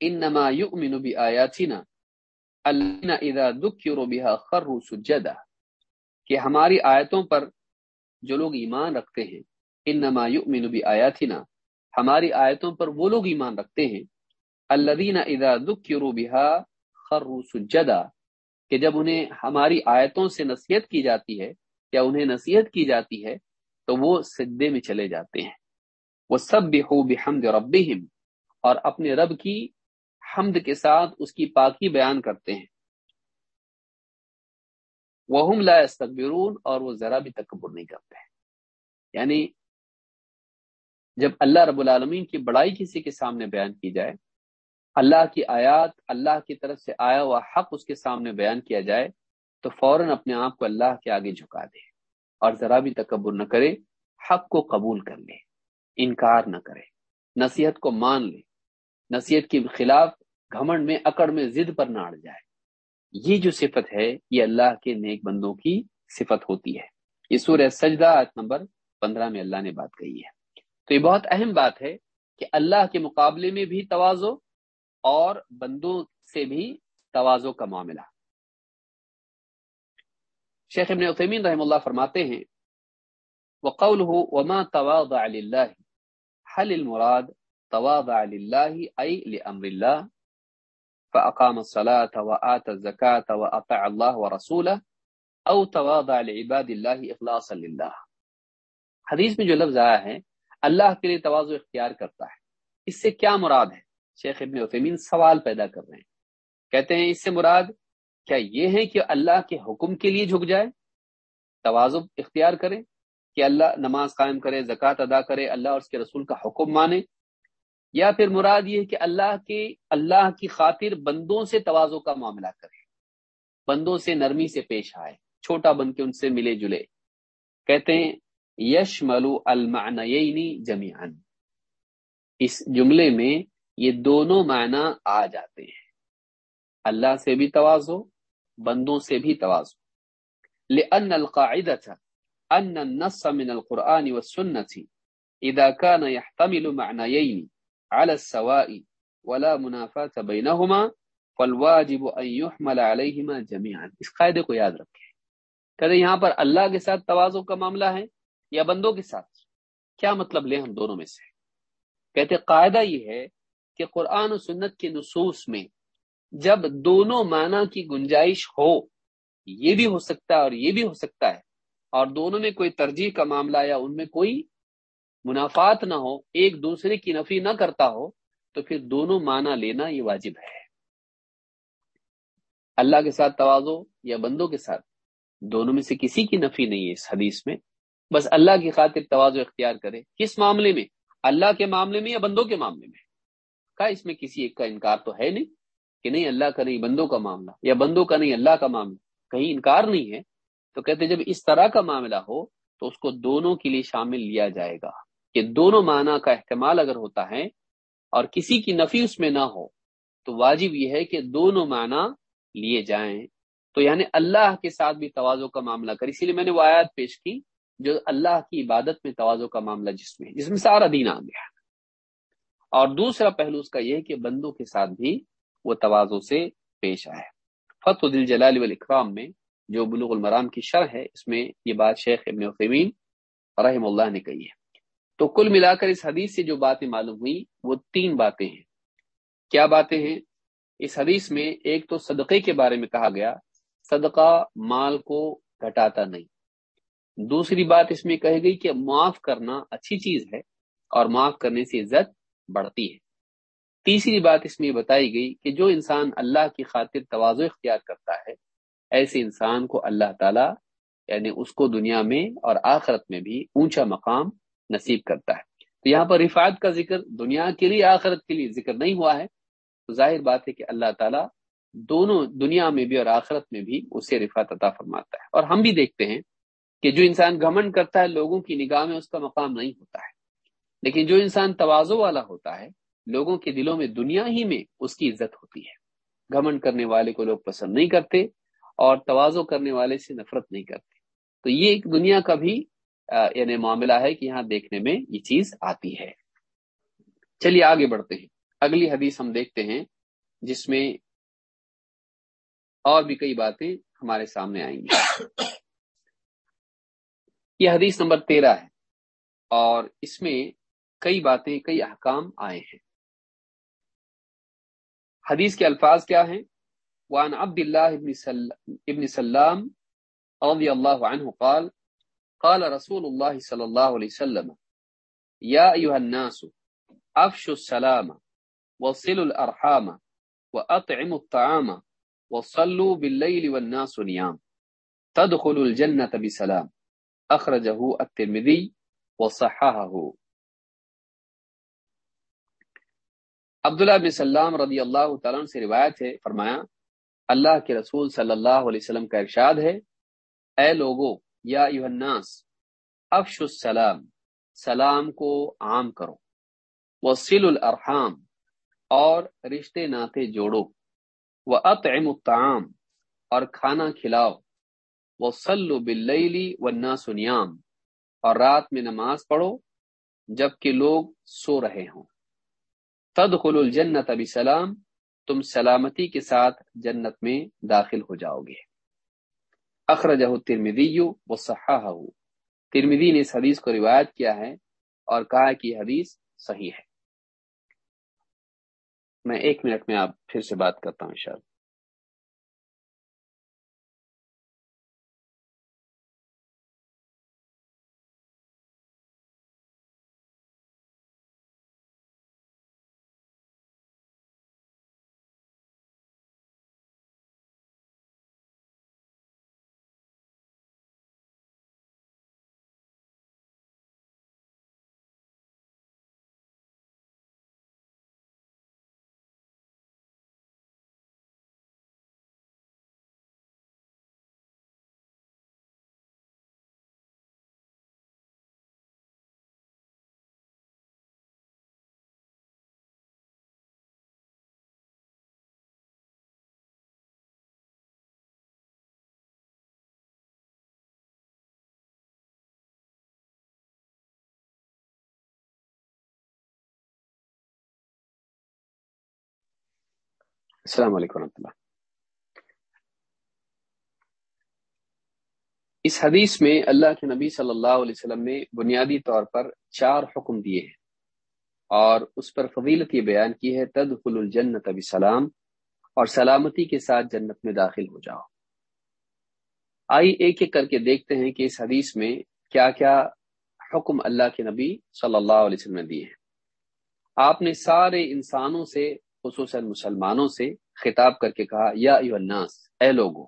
ان نما یؤمن آیاتنا اللہ اذا ذکروا بها خروا سجدا۔ کہ ہماری آیتوں پر جو لوگ ایمان رکھتے ہیں، انما یؤمن بآیاتنا۔ ہماری آیتوں پر وہ لوگ ایمان رکھتے ہیں۔ الذین اذا ذکروا بها خروا سجدا۔ کہ جب انہیں ہماری آیتوں سے نصیحت کی جاتی ہے، یا انہیں نصیحت کی جاتی ہے تو وہ سجدے میں چلے جاتے ہیں۔ وہ سب بحمد ربہم اور اپنے رب کی حمد کے ساتھ اس کی پاکی بیان کرتے ہیں۔ وہ لا استکبرون اور وہ ذرا بھی تکبر نہیں کرتے۔ یعنی جب اللہ رب العالمین کی بڑائی کسی کے سامنے بیان کی جائے، اللہ کی آیات اللہ کی طرف سے آیا ہوا حق اس کے سامنے بیان کیا جائے، تو فوراً اپنے آپ کو اللہ کے آگے جھکا دے۔ اور ذرا بھی تکبر نہ کرے، حق کو قبول کر لے، انکار نہ کرے۔ نصیحت کو مان لے۔ نصیحت کے خلاف گھمنڈ میں، اکڑ میں ضد پر نہ اڑ جائے۔ یہ جو صفت ہے، یہ اللہ کے نیک بندوں کی صفت ہوتی ہے۔ یہ سورہ سجدہ نمبر پندرہ میں اللہ نے بات کہی ہے۔ تو یہ بہت اہم بات ہے کہ اللہ کے مقابلے میں بھی توازو اور بندوں سے بھی توازو کا معاملہ۔ شیخ ابن عثیمین رحم اللہ فرماتے ہیں وقوله وما تواضع لله حل المراد تواضع لله اي لامر الله فاقام الصلاه واتى الزكاه واطاع الله ورسوله او تواضع لعباد الله اخلاصا لله حدیث میں جو لفظ آیا ہے، اللہ کے لیے توازو اختیار کرتا ہے۔ اس سے کیا مراد ہے؟ شیخ ابن عثیمین سوال پیدا کر رہے ہیں۔ کہتے ہیں، اس سے مراد کیا یہ ہے کہ اللہ کے حکم کے لیے جھک جائے؟ توازو اختیار کرے کہ اللہ نماز قائم کرے، زکوٰۃ ادا کرے، اللہ اور اس کے رسول کا حکم مانے، یا پھر مراد یہ کہ اللہ کے، اللہ کی خاطر بندوں سے توازو کا معاملہ کرے، بندوں سے نرمی سے پیش آئے، چھوٹا بن کے ان سے ملے جلے۔ کہتے ہیں یش ملو المعنی جمیان اس جملے میں یہ دونوں معنی آ جاتے ہیں۔ اللہ سے بھی توازو بندوں سے بھی توازو لأن القاعدة أن النص من القرآن والسنة إذا كان يحتمل معنيين على السواء ولا منافاة بينهما فالواجب أن يحمل عليهما جميعا۔ اس قاعدے کو یاد رکھیں۔ کہتے یہاں پر اللہ کے ساتھ توازو کا معاملہ ہے یا بندوں کے ساتھ؟ کیا مطلب لیں ہم دونوں میں سے؟ کہتے قاعدہ یہ ہے کہ قرآن و سنت کے نصوص میں جب دونوں معنی کی گنجائش ہو، یہ بھی ہو سکتا ہے اور یہ بھی ہو سکتا ہے، اور دونوں میں کوئی ترجیح کا معاملہ یا ان میں کوئی منافعات نہ ہو، ایک دوسرے کی نفی نہ کرتا ہو، تو پھر دونوں معنی لینا یہ واجب ہے۔ اللہ کے ساتھ توازو یا بندوں کے ساتھ، دونوں میں سے کسی کی نفی نہیں ہے اس حدیث میں۔ بس اللہ کی خاطر توازو اختیار کرے۔ کس معاملے میں؟ اللہ کے معاملے میں یا بندوں کے معاملے میں؟ کہا اس میں کسی ایک کا انکار تو ہے نہیں؟ کہ نہیں اللہ کا نہیں، بندوں کا معاملہ، یا بندوں کا نہیں، اللہ کا معاملہ۔ کہیں انکار نہیں ہے، تو کہتے جب اس طرح کا معاملہ ہو تو اس کو دونوں کے لیے شامل لیا جائے گا۔ کہ دونوں معنی کا احتمال اگر ہوتا ہے اور کسی کی نفی اس میں نہ ہو، تو واجب یہ ہے کہ دونوں معنی لیے جائیں۔ تو یعنی اللہ کے ساتھ بھی توازو کا معاملہ کر۔ اسی لیے میں نے وہ آیات پیش کی جو اللہ کی عبادت میں توازو کا معاملہ جس میں جس میں سارا دین آ گیا۔ اور دوسرا پہلو اس کا یہ کہ بندوں کے ساتھ بھی وہ توازو سے پیش آئے۔ فتح دل جلال والاکرام میں جو بلوغ المرام کی شرح ہے، اس میں یہ بات شیخ ابن عثیمین رحم اللہ نے کہی ہے۔ تو کل ملا کر اس حدیث سے جو باتیں معلوم ہوئی وہ تین باتیں ہیں۔ کیا باتیں ہیں؟ اس حدیث میں ایک تو صدقے کے بارے میں کہا گیا، صدقہ مال کو گھٹاتا نہیں۔ دوسری بات اس میں کہی گئی کہ معاف کرنا اچھی چیز ہے اور معاف کرنے سے عزت بڑھتی ہے۔ تیسری بات اس میں بتائی گئی کہ جو انسان اللہ کی خاطر توازو اختیار کرتا ہے، ایسے انسان کو اللہ تعالی یعنی اس کو دنیا میں اور آخرت میں بھی اونچا مقام نصیب کرتا ہے۔ تو یہاں پر رفاعت کا ذکر دنیا کے لیے، آخرت کے لیے ذکر نہیں ہوا ہے۔ تو ظاہر بات ہے کہ اللہ تعالیٰ دونوں دنیا میں بھی اور آخرت میں بھی اسے رفاعت عطا فرماتا ہے۔ اور ہم بھی دیکھتے ہیں کہ جو انسان گھمنڈ کرتا ہے، لوگوں کی نگاہ میں اس کا مقام نہیں ہوتا ہے۔ لیکن جو انسان توازو والا ہوتا ہے لوگوں کے دلوں میں دنیا ہی میں اس کی عزت ہوتی ہے۔ گھمنڈ کرنے والے کو لوگ پسند نہیں کرتے اور توازو کرنے والے سے نفرت نہیں کرتے۔ تو یہ ایک دنیا کا بھی یعنی معاملہ ہے کہ یہاں دیکھنے میں یہ چیز آتی ہے۔ چلیے آگے بڑھتے ہیں۔ اگلی حدیث ہم دیکھتے ہیں جس میں اور بھی کئی باتیں ہمارے سامنے آئیں گی۔ یہ حدیث نمبر تیرہ ہے اور اس میں کئی باتیں، کئی احکام آئے ہیں۔ حدیث کے الفاظ کیا ہیں؟ وعن عبد الله ابن, سل... ابن سلام رضي الله عنه قال قال رسول الله صلى الله عليه وسلم يا أيها الناس أفشوا السلام وصلوا الأرحام وأطعموا الطعام وصلوا بالليل والناس نيام تدخلوا الجنة بسلام أخرجه الترمذي وصححه عبداللہ بن سلام رضی اللہ تعالیٰ سے روایت ہے، فرمایا، اللہ کے رسول صلی اللہ علیہ وسلم کا ارشاد ہے، اے لوگو، یا الناس افش السلام، سلام کو عام کرو وسیل الارحام، اور رشتے ناتے جوڑو وہ اطعم الطعام، اور کھانا کھلاؤ وہ سلو بلی و ناسنیام اور رات میں نماز پڑھو جبکہ لوگ سو رہے ہوں۔ تدخل الجنت سلام تم سلامتی کے ساتھ جنت میں داخل ہو جاؤ گے۔ اخرجہ ترمیدی و صحاح ترمیدی نے اس حدیث کو روایت کیا ہے اور کہا کہ یہ حدیث صحیح ہے۔ میں ایک منٹ میں آپ پھر سے بات کرتا ہوں انشاءاللہ۔ السلام علیکم ورحمۃ اللہ۔ اس حدیث میں اللہ کے نبی صلی اللہ علیہ وسلم نے بنیادی طور پر چار حکم دیے ہیں اور اس پر فضیلت یہ بیان کی ہے تدخل الجنت بسلام اور سلامتی کے ساتھ جنت میں داخل ہو جاؤ۔ آئی ایک ایک کر کے دیکھتے ہیں کہ اس حدیث میں کیا کیا حکم اللہ کے نبی صلی اللہ علیہ وسلم نے دیے ہیں۔ آپ نے سارے انسانوں سے خصوصاً مسلمانوں سے خطاب کر کے کہا، یا ایو الناس، اے لوگو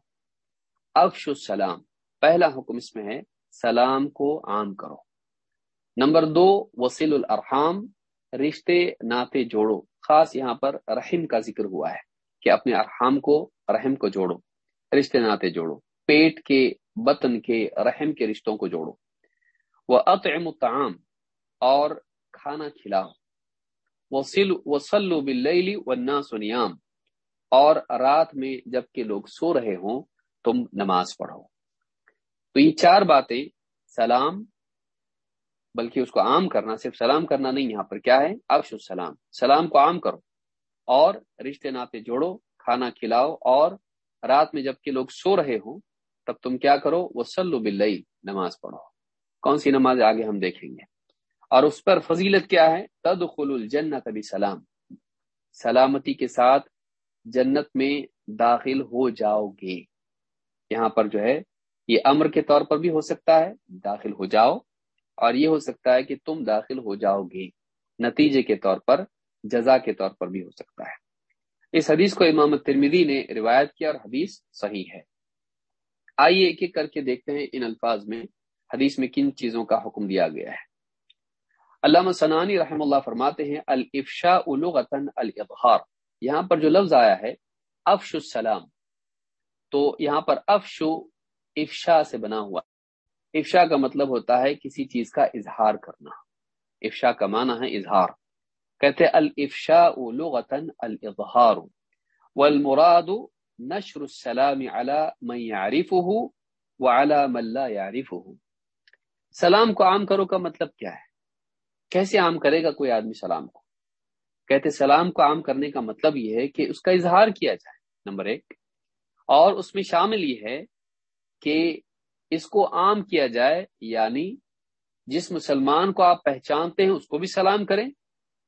افش السلام۔ پہلا حکم اس میں ہے، سلام کو عام کرو۔ نمبر دو وسیل الارحام، رشتے ناتے جوڑو۔ خاص یہاں پر رحم کا ذکر ہوا ہے کہ اپنے ارحام کو، رحم کو جوڑو، رشتے ناتے جوڑو۔ پیٹ کے، بطن کے، رحم کے رشتوں کو جوڑو۔ وہ اطعم الطعام، اور کھانا کھلاؤ۔ وسلو بل ورنہ سنیام اور رات میں جبکہ لوگ سو رہے ہوں، تم نماز پڑھو۔ تو یہ چار باتیں، سلام، بلکہ اس کو عام کرنا، صرف سلام کرنا نہیں، یہاں پر کیا ہے؟ افش السلام۔ سلام کو عام کرو۔ اور رشتے ناتے جوڑو، کھانا کھلاؤ۔ اور رات میں جبکہ لوگ سو رہے ہوں، تب تم کیا کرو؟ وہ سلو بل نماز پڑھو۔ کون سی نماز آگے ہم دیکھیں گے؟ اور اس پر فضیلت کیا ہے؟ تدخل الجنت سلام سلامتی کے ساتھ جنت میں داخل ہو جاؤ گے یہاں پر جو ہے، یہ امر کے طور پر بھی ہو سکتا ہے، داخل ہو جاؤ، اور یہ ہو سکتا ہے کہ تم داخل ہو جاؤ گے نتیجے کے طور پر، جزا کے طور پر بھی ہو سکتا ہے۔ اس حدیث کو امام ترمیدی نے روایت کیا اور حدیث صحیح ہے۔ آئیے ایک ایک کر کے دیکھتے ہیں ان الفاظ میں، حدیث میں کن چیزوں کا حکم دیا گیا ہے۔ علامہ سنانی رحم اللہ فرماتے ہیں الفشا الغتن الاظہار۔ یہاں پر جو لفظ آیا ہے، افش السلام، تو یہاں پر افش افشا سے بنا ہوا افشا کا مطلب ہوتا ہے کسی چیز کا اظہار کرنا۔ افشا کا معنی ہے اظہار۔ کہتے الفشا لغتن الاظہار۔ والمراد نشر السلام على من يعرفه وعلى من لا يعرفه سلام کو عام کرو کا مطلب کیا ہے؟ کیسے عام کرے گا کوئی آدمی سلام کو؟ کہتے سلام کو عام کرنے کا مطلب یہ ہے کہ اس کا اظہار کیا جائے، نمبر ایک۔ اور اس میں شامل یہ ہے کہ اس کو عام کیا جائے یعنی جس مسلمان کو آپ پہچانتے ہیں اس کو بھی سلام کریں،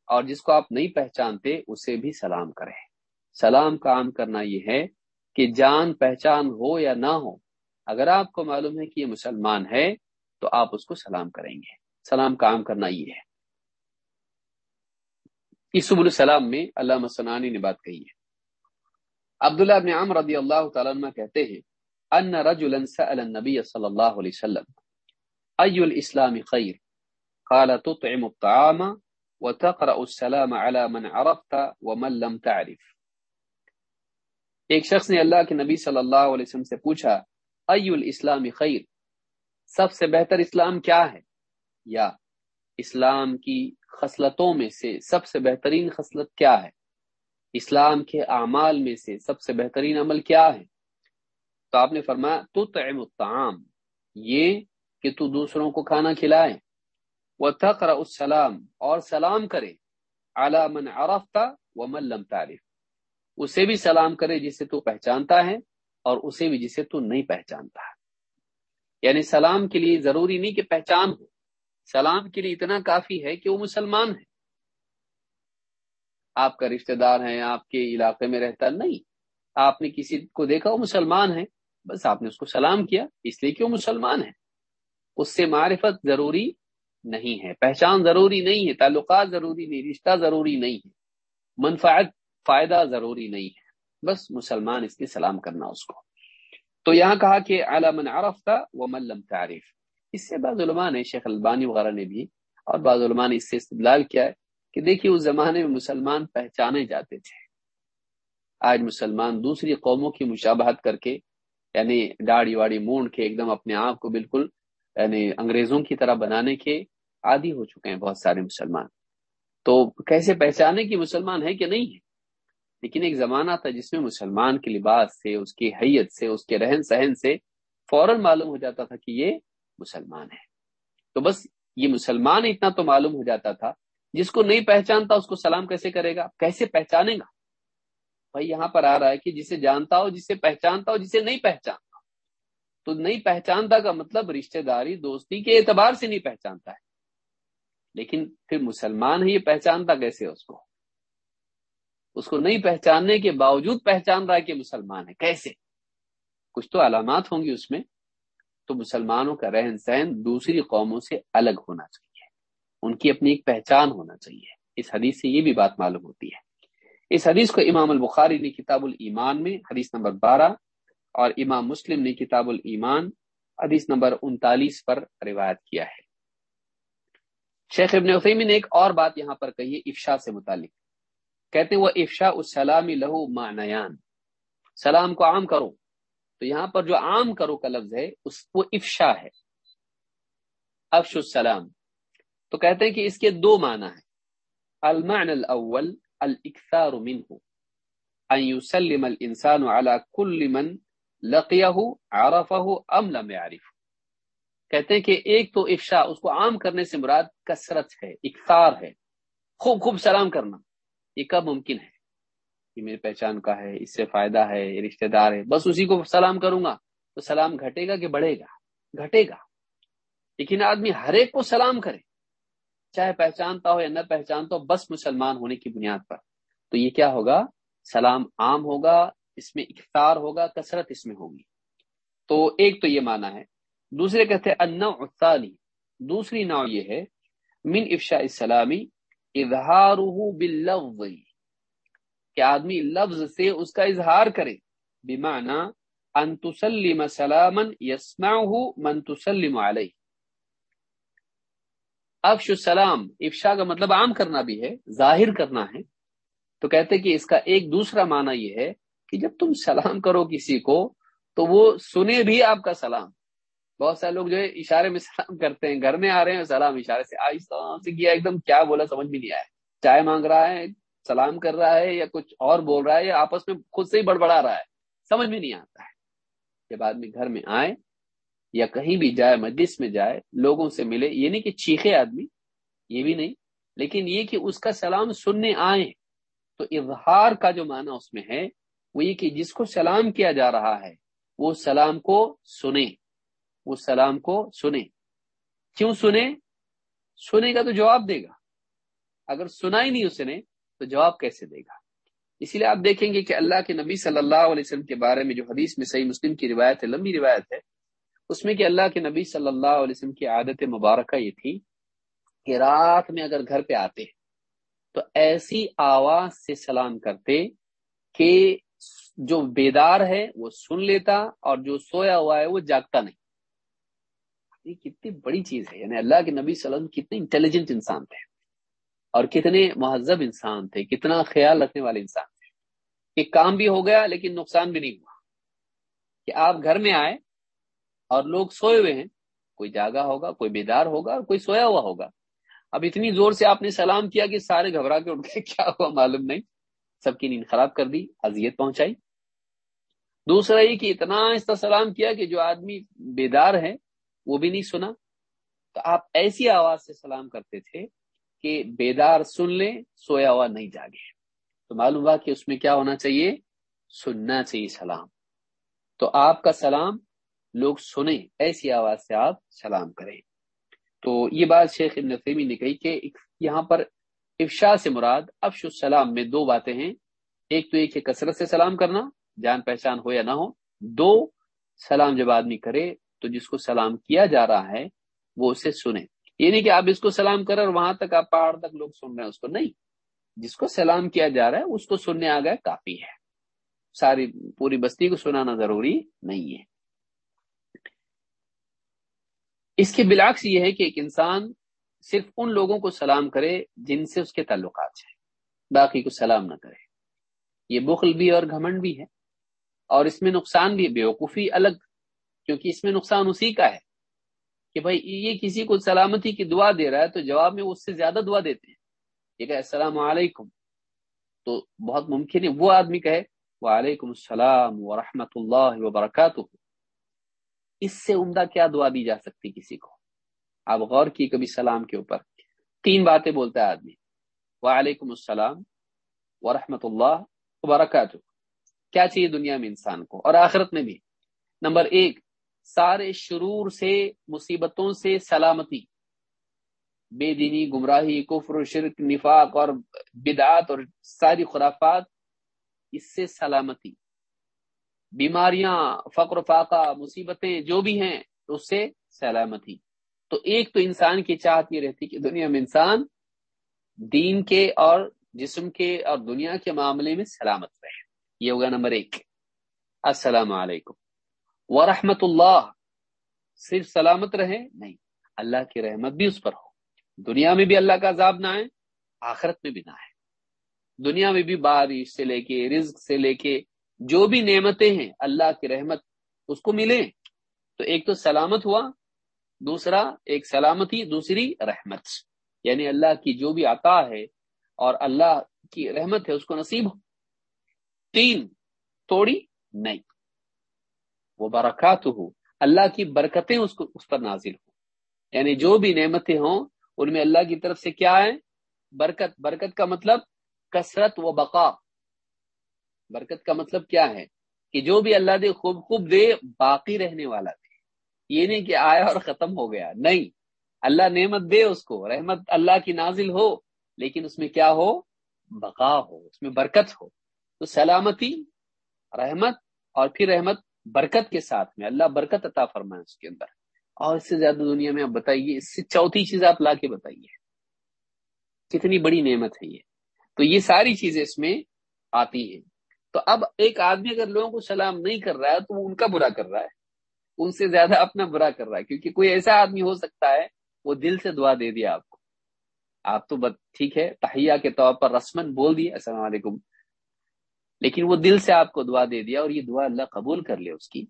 اور جس کو آپ نہیں پہچانتے اسے بھی سلام کریں۔ سلام کا عام کرنا یہ ہے کہ جان پہچان ہو یا نہ ہو، اگر آپ کو معلوم ہے کہ یہ مسلمان ہے تو آپ اس کو سلام کریں گے۔ سلام کا عام کرنا یہ ہے۔ اس السلام میں اللہ مسنانی نے بات کہی ہے۔ عبداللہ ابن عمر رضی اللہ تعالیٰ عنہ کہتے ہیں، ان رجلا سأل النبی صلی اللہ علیہ وسلم، ای الاسلام خیر؟ قال، تطعم الطعام وتقرأ السلام على من عرفت ومن لم تعرف. ایک شخص نے اللہ کے نبی صلی اللہ علیہ وسلم سے پوچھا، ای الاسلام خیر؟ سب سے بہتر اسلام کیا ہے؟ یا اسلام کی خصلتوں میں سے سب سے بہترین خصلت کیا ہے؟ اسلام کے اعمال میں سے سب سے بہترین عمل کیا ہے؟ تو آپ نے فرمایا تو تعم الطعام، یہ کہ تو دوسروں کو کھانا کھلائے۔ وہ تقرا السلام، اور سلام کرے۔ اعلی من عرفتا و من لم تعرف۔ اسے بھی سلام کرے جسے تو پہچانتا ہے، اور اسے بھی جسے تو نہیں پہچانتا۔ ہے یعنی سلام کے لیے ضروری نہیں کہ پہچان ہو۔ سلام کے لیے اتنا کافی ہے کہ وہ مسلمان ہے آپ کا رشتہ دار ہے آپ کے علاقے میں رہتا نہیں۔ آپ نے کسی کو دیکھا وہ مسلمان ہے بس آپ نے اس کو سلام کیا، اس لیے کہ وہ مسلمان ہے اس سے معرفت ضروری نہیں ہے، پہچان ضروری نہیں ہے، تعلقات ضروری نہیں، رشتہ ضروری نہیں ہے۔ منفعت، فائدہ ضروری نہیں ہے۔ بس مسلمان اس لیے سلام کرنا اس کو۔ تو یہاں کہا کہ علامن عرف تھا وہ ملم تعریف اس سے بعض علماء نے شیخ البانی وغیرہ نے بھی اور بعض علماء نے اس سے استدلال کیا ہے کہ دیکھیے اس زمانے میں مسلمان پہچانے جاتے تھے۔ آج مسلمان دوسری قوموں کی مشابہت کر کے یعنی داڑھی واڑی مونڈ کے ایک دم اپنے آپ کو بالکل یعنی انگریزوں کی طرح بنانے کے عادی ہو چکے ہیں بہت سارے مسلمان۔ تو کیسے پہچانے کی مسلمان ہے کہ نہیں ہے لیکن ایک زمانہ تھا جس میں مسلمان کے لباس سے، اس کی حیت سے، اس کے رہن سہن سے فوراً معلوم ہو جاتا تھا کہ یہ مسلمان ہے تو بس یہ مسلمان اتنا تو معلوم ہو جاتا تھا، جس کو نہیں پہچانتا اس کو سلام کیسے کرے گا؟ کیسے پہچانے گا؟ بھائی یہاں پر آ رہا ہے کہ جسے جانتا ہو، جسے پہچانتا ہو، جسے نہیں پہچانتا۔ تو نہیں پہچانتا کا مطلب رشتہ داری، دوستی کے اعتبار سے نہیں پہچانتا ہے۔ لیکن پھر مسلمان ہی پہچانتا کیسے اس کو؟ اس کو نہیں پہچاننے کے باوجود پہچان رہا ہے کہ مسلمان ہے۔ کیسے؟ کچھ تو علامات ہوں گی اس میں۔ تو مسلمانوں کا رہن سہن دوسری قوموں سے الگ ہونا چاہیے۔ ان کی اپنی ایک پہچان ہونا چاہیے۔ اس حدیث سے یہ بھی بات معلوم ہوتی ہے۔ اس حدیث کو امام البخاری نے کتاب الایمان میں حدیث نمبر بارہ اور امام مسلم نے کتاب الایمان حدیث نمبر انتالیس پر روایت کیا ہے۔ شیخ ابن عثیمی نے ایک اور بات یہاں پر کہی ہے افشا سے متعلق۔ کہتے ہیں، وہ افشا السلام لہو معنیان۔ سلام کو عام کرو۔ تو یہاں پر جو عام کرو کا لفظ ہے، اس وہ افشا ہے۔ افش السلام۔ تو کہتے ہیں کہ اس کے دو معنی ہیں۔ المعنى الاول، الاکثار منه ان يسلم الانسان على كل من لقيه عرفه ام لم يعرفه کہتے ہیں کہ ایک تو افشا، اس کو عام کرنے سے مراد کثرت ہے، اکثار ہے۔ خوب خوب سلام کرنا، یہ کب ممکن ہے؟ کہ میری پہچان کا ہے، اس سے فائدہ ہے، یہ رشتہ دار ہے۔ بس اسی کو سلام کروں گا تو سلام گھٹے گا کہ بڑھے گا؟ گھٹے گا۔ لیکن آدمی ہر ایک کو سلام کرے، چاہے پہچانتا ہو یا نہ پہچانتا ہو، بس مسلمان ہونے کی بنیاد پر۔ تو یہ کیا ہوگا؟ سلام عام ہوگا، اس میں اختار ہوگا، کثرت اس میں ہوگی۔ تو ایک تو یہ مانا ہے۔ دوسرے کہتے ہیں دوسری نو یہ ہے، من افشا اسلامی اظہار باللفظ کہ آدمی لفظ سے اس کا اظہار کرے۔ بمعنى ان تسلم سلاما يسمعه من تسلم علیہ۔ افش السلام، افشا کا مطلب عام کرنا بھی ہے، ظاہر کرنا ہے۔ تو کہتے کہ اس کا ایک دوسرا معنی یہ ہے کہ جب تم سلام کرو کسی کو، تو وہ سنے بھی آپ کا سلام۔ بہت سارے لوگ جو ہے اشارے میں سلام کرتے ہیں، گھر میں آ رہے ہیں، سلام اشارے سے آہستہ سے کیا، ایک دم کیا بولا، سمجھ بھی نہیں آیا۔ چائے مانگ رہا ہے سلام کر رہا ہے یا کچھ اور بول رہا ہے یا آپس میں خود سے ہی بڑبڑا رہا ہے، سمجھ میں نہیں آتا ہے۔ جب آدمی گھر میں آئے یا کہیں بھی جائے، مجلس میں جائے، لوگوں سے ملے، یہ نہیں کہ چیخے آدمی، یہ بھی نہیں، لیکن یہ کہ اس کا سلام سننے آئے، تو اظہار کا جو معنی اس میں ہے، وہ یہ کہ جس کو سلام کیا جا رہا ہے، وہ سلام کو سنے۔ وہ سلام کو سنے۔ کیوں سنے؟ سنے گا تو جواب دے گا۔ اگر سنا ہی نہیں اس نے تو جواب کیسے دے گا؟ اسی لیے آپ دیکھیں گے کہ اللہ کے نبی صلی اللہ علیہ وسلم کے بارے میں جو حدیث میں صحیح مسلم کی روایت ہے، لمبی روایت ہے، اس میں کہ اللہ کے نبی صلی اللہ علیہ وسلم کی عادت مبارکہ یہ تھی کہ رات میں اگر گھر پہ آتے تو ایسی آواز سے سلام کرتے کہ جو بیدار ہے وہ سن لیتا اور جو سویا ہوا ہے وہ جاگتا نہیں۔ یہ کتنی بڑی چیز ہے یعنی اللہ کے نبی صلی اللہ علیہ وسلم کتنے انٹیلیجنٹ انسان تھے۔ اور کتنے مہذب انسان تھے، کتنا خیال رکھنے والے انسان تھے۔ کہ کام بھی ہو گیا لیکن نقصان بھی نہیں ہوا۔ کہ آپ گھر میں آئے اور لوگ سوئے ہوئے ہیں، کوئی جاگا ہوگا، کوئی بیدار ہوگا اور کوئی سویا ہوا ہوگا۔ اب اتنی زور سے آپ نے سلام کیا کہ سارے گھبرا کے اٹھ گئے، کیا ہوا معلوم نہیں۔ سب کی نیند خراب کر دی، اذیت پہنچائی۔ دوسرا یہ کہ اتنا اس کا سلام کیا کہ جو آدمی بیدار ہے، وہ بھی نہیں سنا۔ تو آپ ایسی آواز سے سلام کرتے تھے کہ بیدار سن لیں، سویا ہوا نہیں جاگے۔ تو معلوم ہوا کہ اس میں کیا ہونا چاہیے؟ سننا چاہیے سلام۔ تو آپ کا سلام لوگ سنیں، ایسی آواز سے آپ سلام کریں۔ تو یہ بات شیخ ابن فیمی نے کہی کہ یہاں پر افشا سے مراد افش السلام میں دو باتیں ہیں۔ ایک تو ایک کثرت سے سلام کرنا، جان پہچان ہو یا نہ ہو۔ دو، سلام جب آدمی کرے تو جس کو سلام کیا جا رہا ہے، وہ اسے سنے۔ یہ نہیں کہ آپ اس کو سلام کریں اور وہاں تک آپ پہاڑ تک لوگ سن رہے ہیں اس کو، نہیں۔ جس کو سلام کیا جا رہا ہے، اس کو سننے آ گئے کافی ہے ساری، پوری بستی کو سنانا ضروری نہیں ہے۔ اس کے بلاکس یہ ہے کہ ایک انسان صرف ان لوگوں کو سلام کرے جن سے اس کے تعلقات ہیں۔ باقی کو سلام نہ کرے۔ یہ بخل بھی اور گھمنڈ بھی ہے۔ اور اس میں نقصان بھی بیوقوفی الگ، کیونکہ اس میں نقصان اسی کا ہے۔ کہ بھائی یہ کسی کو سلامتی کی دعا دے رہا ہے تو جواب میں اس سے زیادہ دعا دیتے ہیں۔ یہ کہ السلام علیکم۔ تو بہت ممکن ہے وہ آدمی کہے، وعلیکم السلام ورحمۃ اللہ وبرکاتہ۔ اس سے عمدہ کیا دعا دی جا سکتی کسی کو؟ آپ غور کی کبھی سلام کے اوپر۔ تین باتیں بولتا ہے آدمی۔ وعلیکم السلام ورحمۃ اللہ وبرکاتہ۔ کیا چاہیے دنیا میں انسان کو؟ اور آخرت میں بھی۔ نمبر ایک سارے شرور سے، مصیبتوں سے سلامتی۔ بے دینی، گمراہی، کفر شرک، نفاق اور بدعات اور ساری خرافات اس سے سلامتی۔ بیماریاں، فقر فاقہ، مصیبتیں جو بھی ہیں، اس سے سلامتی۔ تو ایک تو انسان کی چاہت یہ رہتی کہ دنیا میں انسان دین کے اور جسم کے اور دنیا کے معاملے میں سلامت رہے۔ یہ ہوگا نمبر ایک۔ السلام علیکم۔ ورحمت اللہ۔ صرف سلامت رہے نہیں۔ اللہ کی رحمت بھی اس پر ہو۔ دنیا میں بھی اللہ کا عذاب نہ آئے، آخرت میں بھی نہ آئے۔ دنیا میں بھی بارش سے لے کے، رزق سے لے کے جو بھی نعمتیں ہیں، اللہ کی رحمت اس کو ملے۔ تو ایک تو سلامت ہوا، دوسرا ایک سلامتی، دوسری رحمت۔ یعنی اللہ کی جو بھی عطا ہے اور اللہ کی رحمت ہے، اس کو نصیب ہو۔ تین، توڑی، نہیں۔ وہ برکات ہو اللہ کی برکتیں اس کو اس پر نازل ہوں۔ یعنی جو بھی نعمتیں ہوں، ان میں اللہ کی طرف سے کیا ہے؟ برکت برکت کا مطلب کثرت و بقا۔ برکت کا مطلب کیا ہے؟ کہ جو بھی اللہ دے خوب خوب دے، باقی رہنے والا دے۔ یہ نہیں کہ آیا اور ختم ہو گیا۔ نہیں۔ اللہ نعمت دے اس کو، رحمت اللہ کی نازل ہو، لیکن اس میں کیا ہو؟ بقا ہو، اس میں برکت ہو۔ تو سلامتی، رحمت اور پھر رحمت برکت کے ساتھ میں، اللہ برکت عطا فرمائے اس کے اندر۔ اور اس سے زیادہ دنیا میں آپ بتائیے، اس سے چوتھی چیز آپ لا کے بتائیے۔ کتنی بڑی نعمت ہے یہ۔ تو یہ ساری چیزیں اس میں آتی ہیں۔ تو اب ایک آدمی اگر لوگوں کو سلام نہیں کر رہا ہے تو وہ ان کا برا کر رہا ہے۔ ان سے زیادہ اپنا برا کر رہا ہے۔ کیونکہ کوئی ایسا آدمی ہو سکتا ہے، وہ دل سے دعا دے دیا آپ کو۔ آپ تو ٹھیک ہے تہیا کے طور پر رسمن بول دیا السلام علیکم۔ لیکن وہ دل سے آپ کو دعا دے دیا اور یہ دعا اللہ قبول کر لے اس کی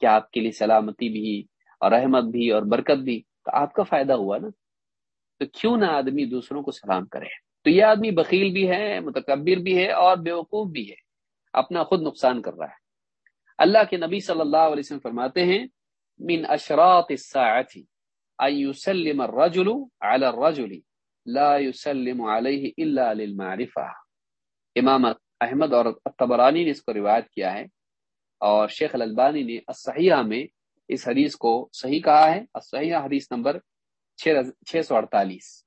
کہ آپ کے لیے سلامتی بھی اور رحمت بھی اور برکت بھی تو آپ کا فائدہ ہوا نا۔ تو کیوں نہ آدمی دوسروں کو سلام کرے۔ تو یہ آدمی بخیل بھی ہے، متکبر بھی ہے اور بیوقوف بھی ہے۔ اپنا خود نقصان کر رہا ہے۔ اللہ کے نبی صلی اللہ علیہ وسلم فرماتے ہیں، من اشراط الساعة ان يسلم الرجل على الرجل لا يسلم عليه الا للمعرفة امام احمد اور الطبرانی نے اس کو روایت کیا ہے اور شیخ الالبانی نے الصحیحہ میں اس حدیث کو صحیح کہا ہے۔ الصحیحہ حدیث نمبر چھ سو اڑتالیس۔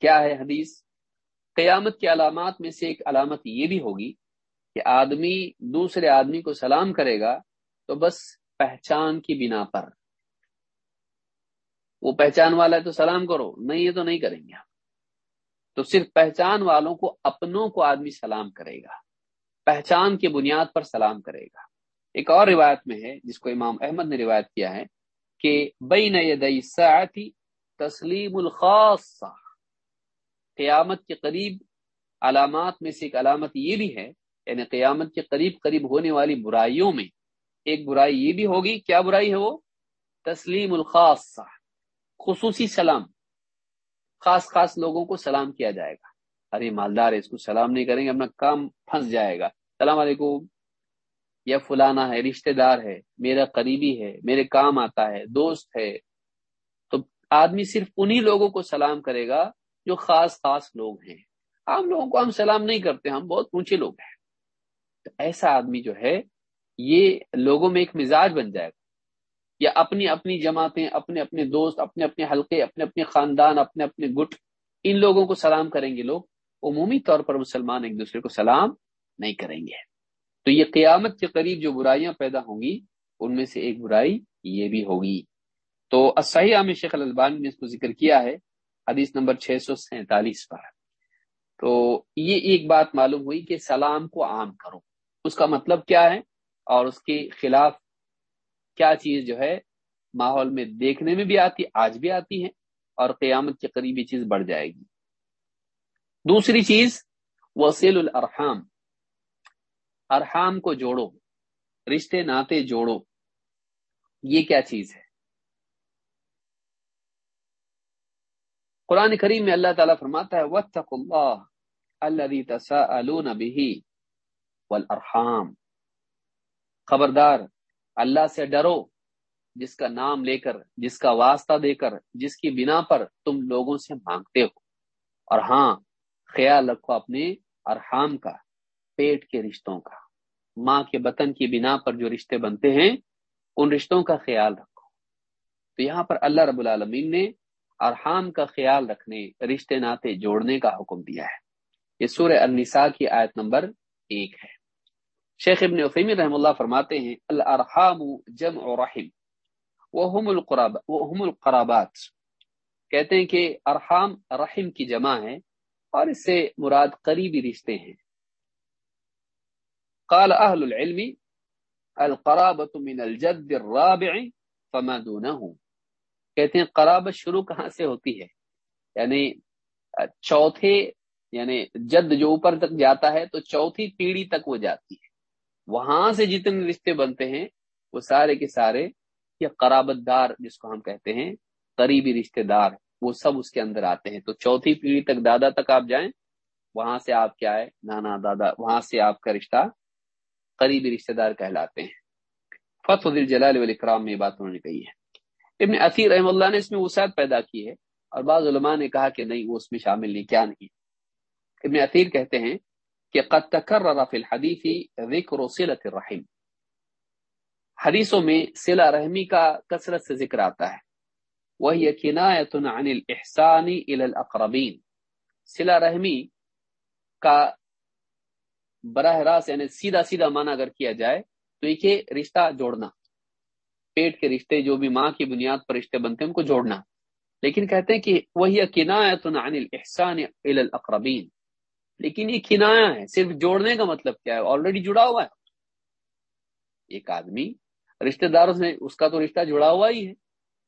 کیا ہے حدیث؟ قیامت کی علامات میں سے ایک علامت یہ بھی ہوگی کہ آدمی، دوسرے آدمی کو سلام کرے گا تو بس پہچان کی بنا پر۔ وہ پہچان والا ہے تو سلام کرو، نہیں ہے تو نہیں کریں گے آپ۔ تو صرف پہچان والوں کو اپنوں کو آدمی سلام کرے گا۔ پہچان کی بنیاد پر سلام کرے گا۔ ایک اور روایت میں ہے، جس کو امام احمد نے روایت کیا ہے کہ بین یدی ساعتی تسلیم الخاص قیامت کے قریب علامات میں سے ایک علامت یہ بھی ہے یعنی قیامت کے قریب قریب ہونے والی برائیوں میں ایک برائی یہ بھی ہوگی۔ کیا برائی ہے وہ؟ تسلیم الخاص خصوصی سلام۔ خاص خاص لوگوں کو سلام کیا جائے گا۔ ارے مالدار ہے اس کو سلام نہیں کریں گے، اپنا کام پھنس جائے گا۔ السلام علیکم۔ یا فلانا ہے، رشتہ دار ہے، میرا قریبی ہے، میرے کام آتا ہے، دوست ہے۔ تو آدمی صرف انہی لوگوں کو سلام کرے گا جو خاص خاص لوگ ہیں۔ عام لوگوں کو ہم سلام نہیں کرتے، ہم بہت اونچے لوگ ہیں۔ تو ایسا آدمی جو ہے، یہ لوگوں میں ایک مزاج بن جائے گا۔ یا اپنی اپنی جماعتیں، اپنے اپنے دوست، اپنے اپنے حلقے، اپنے اپنے خاندان، اپنے اپنے گٹ، ان لوگوں کو سلام کریں گے لوگ۔ عمومی طور پر مسلمان ایک دوسرے کو سلام نہیں کریں گے۔ تو یہ قیامت کے قریب جو برائیاں پیدا ہوں گی، ان میں سے ایک برائی یہ بھی ہوگی۔ تو صحیح عام شیخ البان نے اس کو ذکر کیا ہے، حدیث نمبر چھ سو سینتالیس پر۔ تو یہ ایک بات معلوم ہوئی کہ سلام کو عام کرو۔ اس کا مطلب کیا ہے؟ اور اس کے خلاف کیا چیز جو ہے ماحول میں دیکھنے میں بھی آتی، آج بھی آتی ہے اور قیامت کے قریب یہ چیز بڑھ جائے گی۔ دوسری چیز، وسیل الرحام ارحام کو جوڑو، رشتے ناتے جوڑو۔ یہ کیا چیز ہے؟ قرآن کریم میں اللہ تعالیٰ فرماتا ہے وَاتَّقُ اللَّهَ الَّذِي تَسَاءَلُونَ بِهِ وَالْأَرْحَامِ۔ خبردار اللہ سے ڈرو، جس کا نام لے کر، جس کا واسطہ دے کر، جس کی بنا پر تم لوگوں سے مانگتے ہو۔ اور ہاں خیال رکھو اپنے ارحام کا، پیٹ کے رشتوں کا۔ ماں کے بطن کی بنا پر جو رشتے بنتے ہیں، ان رشتوں کا خیال رکھو۔ تو یہاں پر اللہ رب العالمین نے ارحام کا خیال رکھنے، رشتے ناتے جوڑنے کا حکم دیا ہے۔ یہ سورہ النساء کی آیت نمبر ایک ہے۔ شیخ ابن عثیمین رحم اللہ فرماتے ہیں، الارحام جمع رحم وهم القراب وهم القرابات۔ کہتے ہیں کہ ارحام رحم کی جمع ہے اور اس سے مراد قریبی رشتے ہیں۔ قال اهل العلم القرابة من الجد الرابع فما دونه کہتے ہیں، قرابت شروع کہاں سے ہوتی ہے؟ یعنی چوتھے یعنی جد جو اوپر تک جاتا ہے تو چوتھی پیڑھی تک وہ جاتی ہے۔ وہاں سے جتنے رشتے بنتے ہیں، وہ سارے کے سارے یہ قرابت دار جس کو ہم کہتے ہیں، قریبی رشتے دار وہ سب اس کے اندر آتے ہیں۔ تو چوتھی پیڑھی تک دادا تک آپ جائیں، وہاں سے آپ کیا ہے، نانا دادا، وہاں سے آپ کا رشتہ قریبی رشتے دار کہلاتے ہیں۔ فتح دل جلال علی کرام میں یہ بات انہوں نے کہی ہے۔ ابن اثیر رحم اللہ نے اس میں وسعت پیدا کی ہے اور بعض علماء نے کہا کہ نہیں، وہ اس میں شامل نہیں، کیا نہیں۔ ابن اثیر کہتے ہیں کہ قد تکرر فی الحدیث ذکر صلت الرحم۔ حدیثوں میں صلہ رحمی کا کثرت سے ذکر آتا ہے۔ وہی کنایت عن الاحسان الى الاقربین۔ صلہ رحمی کا براہ راست یعنی سیدھا سیدھا معنی اگر کیا جائے تو ایک رشتہ جوڑنا۔ پیٹ کے رشتے جو بھی ماں کی بنیاد پر رشتے بنتے ہیں ان کو جوڑنا۔ لیکن کہتے ہیں کہ وہی کنایت عن الاحسان الى الاقربین۔ لیکن یہ کنایا ہے، صرف جوڑنے کا مطلب کیا ہے؟ آلریڈی جڑا ہوا ہے۔ ایک آدمی رشتہ داروں سے، اس کا تو رشتہ جڑا ہوا ہی ہے۔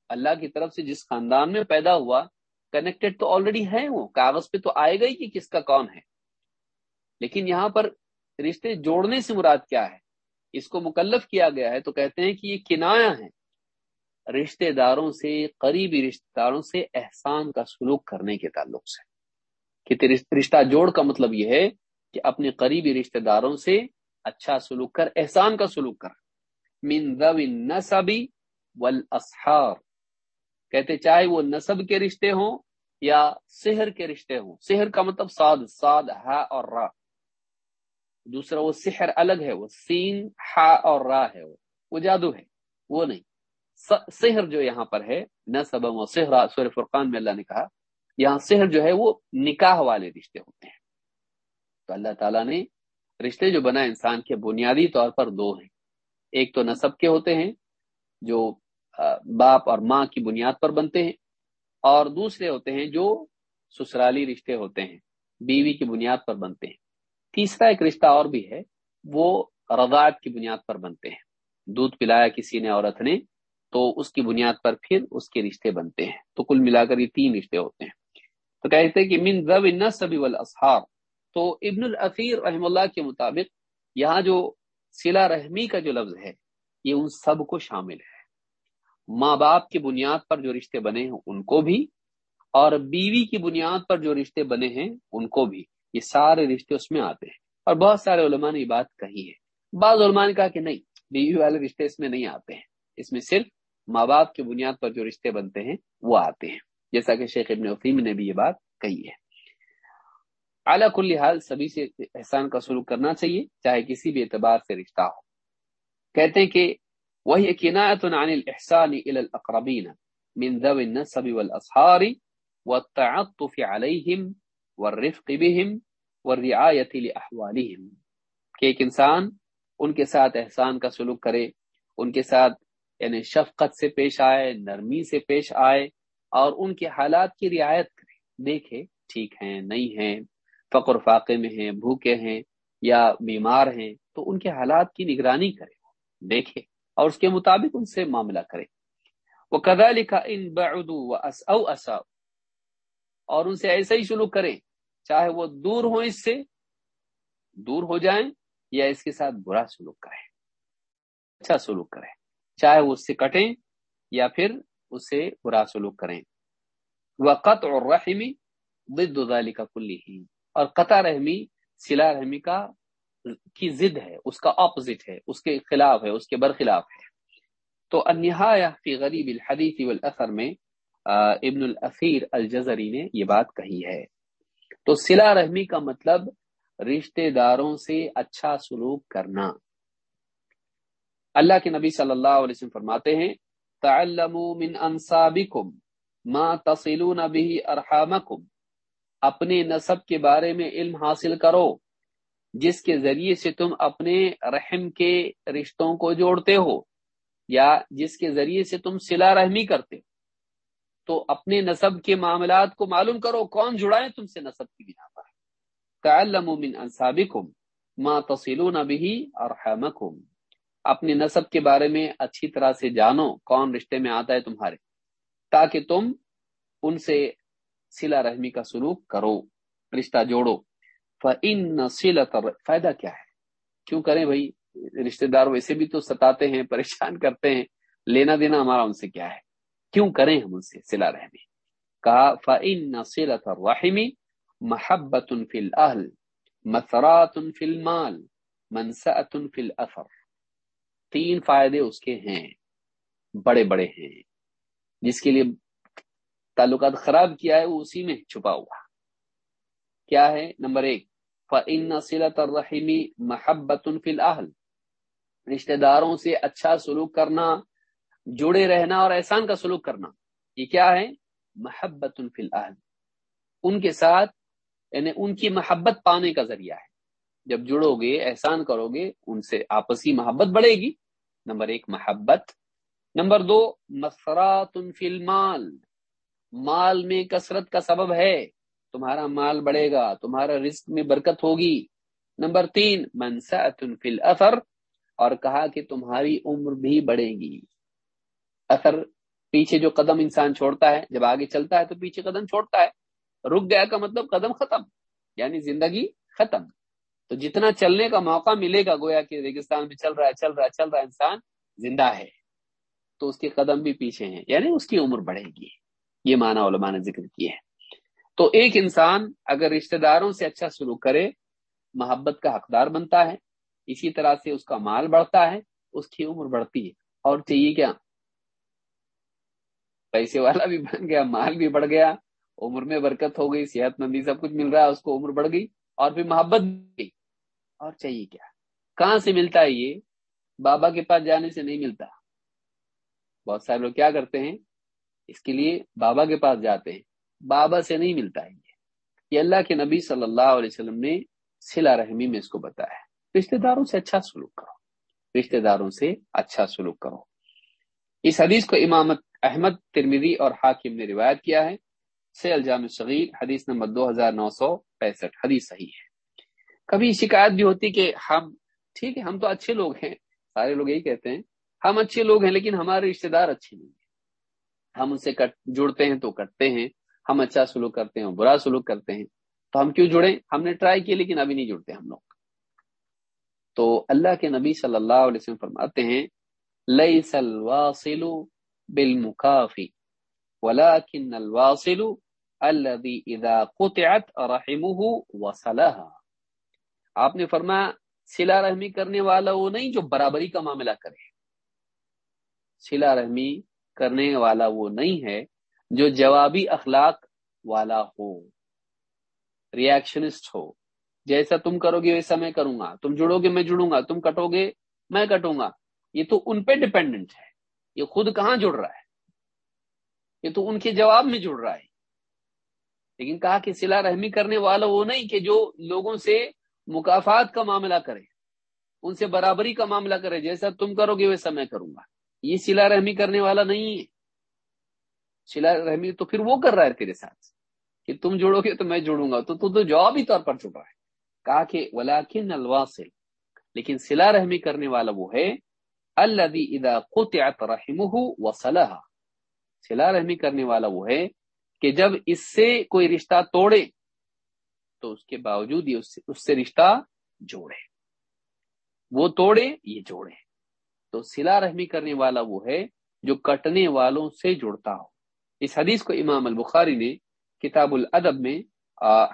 اللہ کی طرف سے جس خاندان میں پیدا ہوا کنیکٹڈ تو آلریڈی ہے وہ۔ کاغذ پہ تو آئے گا ہی کہ کس کا کون ہے۔ لیکن یہاں پر رشتے جوڑنے سے مراد کیا ہے؟ اس کو مکلف کیا گیا ہے تو کہتے ہیں کہ یہ کنایا ہے۔ رشتہ داروں سے، قریبی رشتہ داروں سے احسان کا سلوک کرنے کے تعلق سے۔ کہ رشتہ جوڑ کا مطلب یہ ہے کہ اپنے قریبی رشتہ داروں سے اچھا سلوک کر، احسان کا سلوک کر۔ من نصبی والاسحار کہتے چاہے وہ نصب کے رشتے ہوں یا سحر کے رشتے ہوں۔ سحر کا مطلب ساد ساد، ہا اور را۔ دوسرا وہ سحر الگ ہے، وہ سین، ہا اور را ہے۔ وہ وہ جادو ہے، وہ نہیں۔ سحر جو یہاں پر ہے نہ سبم و سہرا سور فرقان میں اللہ نے کہا یہاں سحر جو ہے وہ نکاح والے رشتے ہوتے ہیں۔ تو اللہ تعالیٰ نے رشتے جو بنا انسان کے بنیادی طور پر دو ہیں۔ ایک تو نصب کے ہوتے ہیں، جو باپ اور ماں کی بنیاد پر بنتے ہیں، اور دوسرے ہوتے ہیں جو سسرالی رشتے ہوتے ہیں، بیوی کی بنیاد پر بنتے ہیں۔ تیسرا ایک رشتہ اور بھی ہے، وہ رضاعت کی بنیاد پر بنتے ہیں۔ دودھ پلایا کسی نے، عورت نے، تو اس کی بنیاد پر پھر اس کے رشتے بنتے ہیں۔ تو کل ملا کر یہ تین رشتے ہوتے ہیں۔ تو کہتے ہیں کہ من ذو النصب والاصحاب۔ تو ابن الاثیر رحم اللہ کے مطابق یہاں جو سلا رحمی کا جو لفظ ہے، یہ ان سب کو شامل ہے۔ ماں باپ کی بنیاد پر جو رشتے بنے ہیں، ان کو بھی، اور بیوی کی بنیاد پر جو رشتے بنے ہیں، ان کو بھی۔ یہ سارے رشتے اس میں آتے ہیں۔ اور بہت سارے علماء نے یہ بات کہی ہے۔ بعض علماء نے کہا کہ نہیں، بیوی والے رشتے اس میں نہیں آتے ہیں۔ اس میں صرف ماں باپ کی بنیاد پر جو رشتے بنتے ہیں، وہ آتے ہیں۔ جیسا کہ شیخ ابن وفیم نے بھی یہ بات کہی ہے۔ اعلیٰ کل حال سبھی سے احسان کا سلوک کرنا چاہیے، چاہے کسی بھی اعتبار سے رشتہ ہو۔ کہتے ہیں کہ وہی کنایت عن الاحسان الى الاقربین من ذو النسب والاصحار والتعطف عليهم والرفق بهم والرعایت لاحوالهم کہ ایک انسان ان کے ساتھ احسان کا سلوک کرے، ان کے ساتھ یعنی شفقت سے پیش آئے، نرمی سے پیش آئے اور ان کے حالات کی رعایت کرے دیکھے ٹھیک ہیں، نہیں ہیں، فقر فاقے میں ہیں، بھوکے ہیں یا بیمار ہیں، تو ان کے حالات کی نگرانی کرے دیکھے اور اس کے مطابق ان سے معاملہ کرے وہ کدا لکھا ان بدو اصا اور ان سے ایسا ہی سلوک کریں، چاہے وہ دور ہو اس سے، دور ہو جائیں یا اس کے ساتھ برا سلوک کریں۔ اچھا سلوک کریں، چاہے وہ اس سے کٹیں یا پھر اس سے برا سلوک کریں۔ وقت اور رحمی ذلك کا کلی ہی اور قطع رحمی سلا رحمی کا، کی ضد ہے، اس کا اپوزٹ ہے، اس کے خلاف ہے، اس کے برخلاف ہے۔ تو فی غریب الحدیث والاثر میں ابن الاثیر الجزری نے یہ بات کہی ہے۔ تو سلا رحمی کا مطلب رشتہ داروں سے اچھا سلوک کرنا۔ اللہ کے نبی صلی اللہ علیہ وسلم فرماتے ہیں تعلموا من انصابکم ما تصلون به ارحامکم، اپنے نصب کے بارے میں علم حاصل کرو، جس کے ذریعے سے تم اپنے رحم کے رشتوں کو جوڑتے ہو، یا جس کے ذریعے سے تم سلا رحمی کرتے ہو۔ تو اپنے نصب کے معاملات کو معلوم کرو، کون جڑائے تم سے نصب کی بنا پر۔ تعلموا من انصابکم ما تصلون به ارحامکم۔ اپنے نصب کے بارے میں اچھی طرح سے جانو کون رشتے میں آتا ہے تمہارے، تاکہ تم ان سے سلا رحمی کا سلوک کرو، رشتہ جوڑو۔ فن فائدہ کیا ہے؟ کیوں کریں بھائی؟ رشتے دار ویسے بھی تو ستاتے ہیں، پریشان کرتے ہیں۔ لینا دینا ہمارا ان سے کیا ہے؟ کیوں کریں ہم ان سے سلا رحمی؟ کہا فن سیلت رحمی محبت فی الحل مسرات فی المال منسعت فی الاثر تین فائدے اس کے ہیں، بڑے بڑے ہیں۔ جس کے لیے تعلقات خراب کیا ہے، وہ اسی میں چھپا ہوا۔ کیا ہے؟ نمبر ایک فن سلط الرحمی محبت فی الحل رشتہ داروں سے اچھا سلوک کرنا، جڑے رہنا اور احسان کا سلوک کرنا، یہ کیا ہے؟ محبت فی الحل ان کے ساتھ یعنی ان کی محبت پانے کا ذریعہ ہے۔ جب جڑو گے، احسان کرو گے، ان سے آپسی محبت بڑھے گی۔ نمبر ایک محبت، نمبر دو مسرات فی المال، مال میں کثرت کا سبب ہے، تمہارا مال بڑھے گا، تمہارا رزق میں برکت ہوگی۔ نمبر تین منسعت فی الاثر، اور کہا کہ تمہاری عمر بھی بڑھے گی۔ اثر پیچھے جو قدم انسان چھوڑتا ہے، جب آگے چلتا ہے تو پیچھے قدم چھوڑتا ہے۔ رک گیا کا مطلب قدم ختم یعنی زندگی ختم۔ تو جتنا چلنے کا موقع ملے گا گویا کہ ریگستان میں چل رہا ہے، چل رہا ہے، چل رہا ہے، انسان زندہ ہے۔ تو اس کے قدم بھی پیچھے ہیں یعنی اس کی عمر بڑھے گی۔ یہ معنی علماء نے ذکر کیا ہے۔ تو ایک انسان اگر رشتہ داروں سے اچھا سلوک کرے، محبت کا حقدار بنتا ہے، اسی طرح سے اس کا مال بڑھتا ہے، اس کی عمر بڑھتی ہے۔ اور چاہیے کیا؟ پیسے والا بھی بن گیا، مال بھی بڑھ گیا، عمر میں برکت ہو گئی، صحت مندی سب کچھ مل رہا ہے، اس کو عمر بڑھ گئی، اور پھر محبت بھی۔ اور چاہیے کیا؟ کہاں سے ملتا ہے یہ؟ بابا کے پاس جانے سے نہیں ملتا۔ بہت سارے لوگ کیا کرتے ہیں؟ اس کے لیے بابا کے پاس جاتے ہیں۔ بابا سے نہیں ملتا ہے یہ۔ اللہ کے نبی صلی اللہ علیہ وسلم نے سلا رحمی میں اس کو بتایا ہے۔ رشتے داروں سے اچھا سلوک کرو۔ رشتے داروں سے اچھا سلوک کرو۔ اس حدیث کو امامت احمد ترمیدی اور حاکم نے روایت کیا ہے۔ سے الجام صغیر، حدیث نمبر دو ہزار نو سو پینسٹھ۔ حدیث صحیح ہے۔ کبھی شکایت بھی ہوتی کہ ہم، ٹھیک ہے، ہم تو اچھے لوگ ہیں، سارے لوگ یہی کہتے ہیں، ہم اچھے لوگ ہیں لیکن ہمارے رشتے دار اچھے نہیں ہیں۔ ہم ان سے کٹ، جڑتے ہیں تو کٹتے ہیں، ہم اچھا سلوک کرتے ہیں برا سلوک کرتے ہیں۔ تو ہم کیوں جڑے ہم نے ٹرائی کیا لیکن ابھی نہیں جڑتے ہم لوگ۔ تو اللہ کے نبی صلی اللہ علیہ وسلم فرماتے ہیں لئی الواصل بالمکافی ولكن الواصل الذي اذا قطعت رحمه وصلها۔ آپ نے فرمایا سلا رحمی کرنے والا وہ نہیں جو برابری کا معاملہ کرے۔ سلا رحمی کرنے والا وہ نہیں ہے جو جوابی اخلاق والا ہو ریئیکشنسٹ ہو۔ جیسا تم کرو گے ویسا میں کروں گا۔ تم جڑو گے میں جڑوں گا، تم کٹو گے میں کٹوں گا۔ یہ تو ان پہ ڈپینڈنٹ ہے۔ یہ خود کہاں جڑ رہا ہے؟ یہ تو ان کے جواب میں جڑ رہا ہے۔ لیکن کہا کہ سلا رحمی کرنے والا وہ نہیں کہ جو لوگوں سے مقافات کا معاملہ کرے، ان سے برابری کا معاملہ کرے، جیسا تم کرو گے ویسا میں کروں گا۔ یہ سلا رحمی کرنے والا نہیں ہے۔ سلا رحمی تو پھر وہ کر رہا ہے تیرے ساتھ کہ تم جوڑو گے تو میں جوڑوں گا۔ تو تو جوابی طور پر چکا ہے۔ کہا کہ ولاکن الواصل۔ لیکن سلا رحمی کرنے والا وہ ہے۔ اللہ اذا قطعت رحمه وصلها۔ سلا رحمی کرنے والا وہ ہے کہ جب اس سے کوئی رشتہ توڑے تو اس کے باوجود یہ اس سے رشتہ جوڑے وہ توڑے یہ جوڑے تو سلا رحمی کرنے والا وہ ہے جو کٹنے والوں سے جڑتا ہو۔ اس حدیث کو امام البخاری نے کتاب الادب میں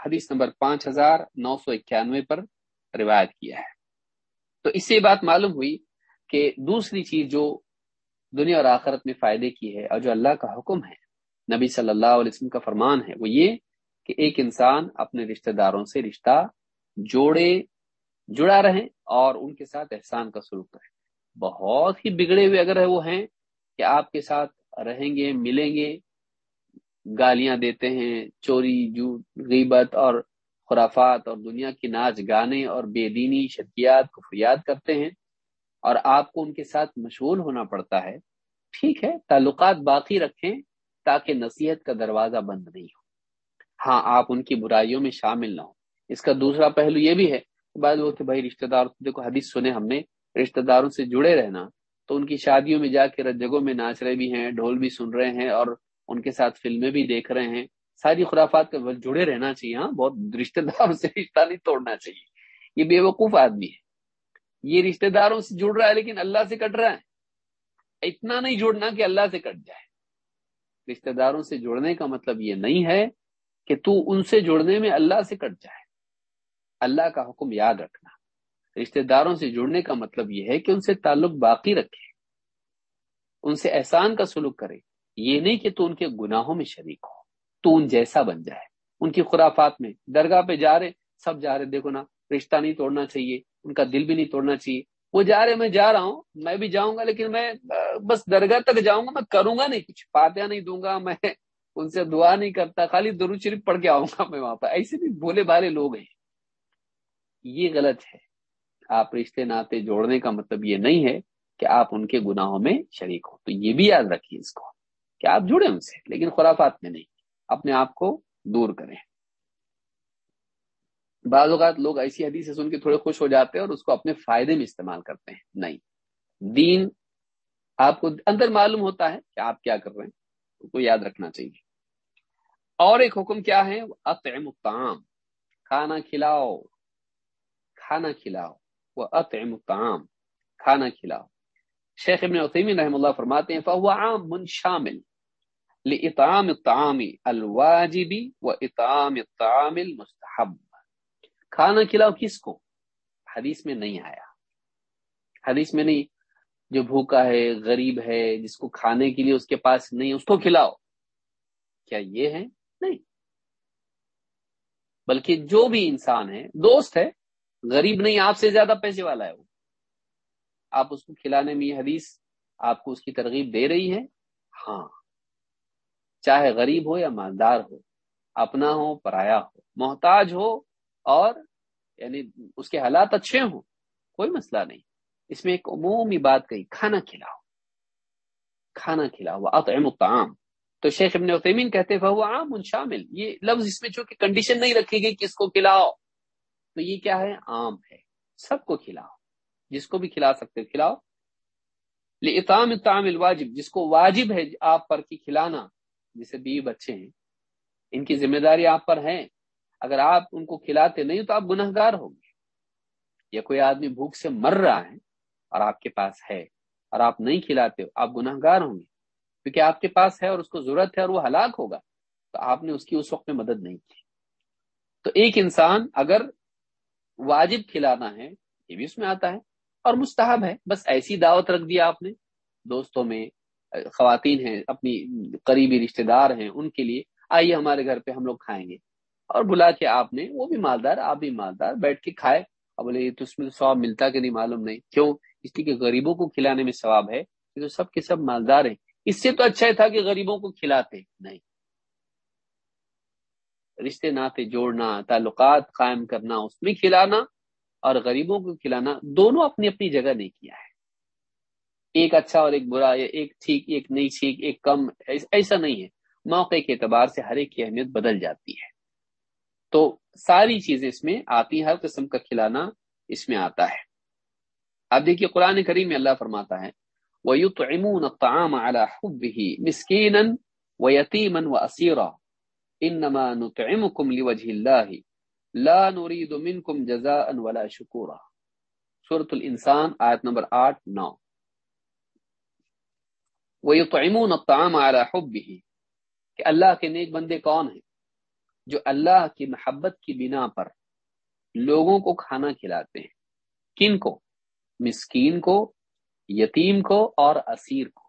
حدیث نمبر پانچ ہزار نو سو اکیانوے پر روایت کیا ہے۔ تو اس سے بات معلوم ہوئی کہ دوسری چیز جو دنیا اور آخرت میں فائدے کی ہے اور جو اللہ کا حکم ہے، نبی صلی اللہ علیہ وسلم کا فرمان ہے، وہ یہ کہ ایک انسان اپنے رشتہ داروں سے رشتہ جوڑے، جڑا رہے اور ان کے ساتھ احسان کا سلوک کرے۔ بہت ہی بگڑے ہوئے اگر وہ ہیں کہ آپ کے ساتھ رہیں گے، ملیں گے، گالیاں دیتے ہیں، چوری جو غیبت اور خرافات اور دنیا کی ناچ گانے اور بے دینی شرکیات کو فریاد کرتے ہیں اور آپ کو ان کے ساتھ مشغول ہونا پڑتا ہے، ٹھیک ہے، تعلقات باقی رکھیں تاکہ نصیحت کا دروازہ بند نہیں ہو۔ ہاں آپ ان کی برائیوں میں شامل نہ ہو اس کا دوسرا پہلو یہ بھی ہے بعض وہ کہ بھائی رشتہ دار، دیکھو حدیث سنے ہم نے، رشتہ داروں سے جڑے رہنا، تو ان کی شادیوں میں جا کے جگہوں میں ناچ رہے بھی ہیں، ڈھول بھی سن رہے ہیں اور ان کے ساتھ فلمیں بھی دیکھ رہے ہیں۔ ساری خرافات کا جڑے رہنا چاہیے ہاں بہت رشتہ داروں سے رشتہ نہیں توڑنا چاہیے۔ یہ بے وقوف آدمی ہے۔ یہ رشتہ داروں سے جڑ رہا ہے لیکن اللہ سے کٹ رہا ہے۔ اتنا نہیں جڑنا کہ اللہ سے کٹ جائے۔ رشتہ داروں سے جڑنے کا مطلب یہ نہیں ہے کہ تو ان سے جڑنے میں اللہ سے کٹ جائے۔ اللہ کا حکم یاد رکھنا۔ رشتہ داروں سے جڑنے کا مطلب یہ ہے کہ ان سے تعلق باقی رکھے۔ ان سے احسان کا سلوک کرے۔ یہ نہیں کہ تو ان کے گناہوں میں شریک ہو۔ تو ان جیسا بن جائے۔ ان کی خرافات میں درگاہ پہ جا رہے، سب جا رہے، دیکھو نا، رشتہ نہیں توڑنا چاہیے، ان کا دل بھی نہیں توڑنا چاہیے۔ وہ جا رہے، میں جا رہا ہوں، میں بھی جاؤں گا، لیکن میں، بس درگاہ تک جاؤں گا، میں کروں گا نہیں کچھ پاتیا نہیں دوں گا، میں ان سے دعا نہیں کرتا، خالی درو شریف پڑھ کے آؤں گا میں وہاں پہ ایسے بھی بولے بالے لوگ ہیں۔ یہ غلط ہے۔ آپ رشتے ناطے جوڑنے کا مطلب یہ نہیں ہے کہ آپ ان کے گناہوں میں شریک ہو تو یہ بھی یاد رکھیے اس کو کہ آپ جڑے ان سے، لیکن خرافات میں نہیں۔ اپنے آپ کو دور کریں۔ بعض اوقات لوگ ایسی حدیث سن کے تھوڑے خوش ہو جاتے ہیں اور اس کو اپنے فائدے میں استعمال کرتے ہیں۔ نہیں۔ دین آپ کو اندر معلوم ہوتا ہے کہ آپ کیا کر رہے ہیں اس کو یاد رکھنا چاہیے۔ اور ایک حکم کیا ہے؟ اطعم الطعام، کھانا کھلاؤ کھانا کھلاؤ وہ اطعم الطعام، کھانا کھلاؤ۔ شیخ ابن عثیمین رحم اللہ فرماتے ہیں، فهو عام من شامل لاطعام الطعام الواجب واطعام الطعام المستحب۔ کھانا کھلاؤ کس کو؟ حدیث میں نہیں آیا۔ حدیث میں نہیں، جو بھوکا ہے، غریب ہے، جس کو کھانے کے لیے اس کے پاس نہیں، اس کو کھلاؤ۔ کیا یہ ہے؟ نہیں۔ بلکہ جو بھی انسان ہے، دوست ہے، غریب نہیں، آپ سے زیادہ پیسے والا ہے وہ۔ آپ اس کو کھلانے میں یہ حدیث آپ کو اس کی ترغیب دے رہی ہے۔ ہاں چاہے غریب ہو یا مالدار ہو، اپنا ہو، پرایا ہو، محتاج ہو اور یعنی اس کے حالات اچھے ہوں، کوئی مسئلہ نہیں۔ اس میں ایک عمومی بات کہی، کھانا کھلاؤ۔ کھانا کھلاؤ اطعم الطعام۔ تو شیخ ابن عثیمین کہتے وہ عام شامل، یہ لفظ اس میں چونکہ کنڈیشن نہیں رکھی گئی کس کو کھلاؤ۔ تو یہ کیا ہے؟ عام ہے۔ سب کو کھلاؤ۔ جس کو بھی کھلا سکتے کھلاؤ۔ اطام اطام الواجب، جس کو واجب ہے آپ پر کی کھلانا، جسے بیوی بچے ہیں، ان کی ذمہ داری آپ پر ہے۔ اگر آپ ان کو کھلاتے نہیں، تو آپ گناہ گار ہوں گے۔ یا کوئی آدمی بھوک سے مر رہا ہے اور آپ کے پاس ہے اور آپ نہیں کھلاتے ہو آپ گناہ گار ہوں گے۔ کیونکہ آپ کے پاس ہے اور اس کو ضرورت ہے اور وہ ہلاک ہوگا، تو آپ نے اس کی اس وقت میں مدد نہیں کی۔ تو ایک انسان اگر واجب کھلانا ہے، یہ بھی اس میں آتا ہے، اور مستحب ہے۔ بس ایسی دعوت رکھ دیا آپ نے۔ دوستوں میں، خواتین ہیں، اپنی قریبی رشتہ دار ہیں، ان کے لیے آئیے ہمارے گھر پہ ہم لوگ کھائیں گے۔ اور بلا کے آپ نے، وہ بھی مالدار، آپ بھی مالدار، بیٹھ کے کھائے۔ اب بولے، یہ تو اس میں ثواب ملتا کہ نہیں، معلوم نہیں۔ کیوں؟ اس لیے کہ غریبوں کو کھلانے میں ثواب ہے تو سب کے سب مالدار ہیں۔ اس سے تو اچھا تھا کہ غریبوں کو کھلاتے، نہیں۔ رشتے ناطے جوڑنا، تعلقات قائم کرنا، اس میں کھلانا اور غریبوں کو کھلانا، دونوں اپنی اپنی جگہ نہیں کیا ہے۔ ایک اچھا اور ایک برا، یا ایک ٹھیک، ایک نہیں ٹھیک، ایک کم ایسا نہیں ہے۔ موقع کے اعتبار سے ہر ایک کی اہمیت بدل جاتی ہے۔ تو ساری چیزیں اس میں آتی، ہر قسم کا کھلانا اس میں آتا ہے۔ اب دیکھیے، قرآن کریم میں اللہ فرماتا ہے وَيُطْعِمُونَ الطَّعَامَ عَلَى حُبِّهِ مِسْكِينًا وَيَتِيمًا وَأَسِيرًا. إِنَّمَا نُطْعِمُكُمْ لِوَجْهِ اللَّهِ. لَا نُرِيدُ مِنْكُمْ جَزَاءً وَلَا شُكُورًا. سورة الانسان آیت نمبر آٹھ، نو. وَيُطْعِمُونَ الطَّعَامَ عَلَى حُبِّهِ. کہ اللہ کے نیک بندے کون ہیں؟ جو اللہ کی محبت کی بنا پر لوگوں کو کھانا کھلاتے ہیں. کن کو؟ مسکین کو یتیم کو اور اسیر کو۔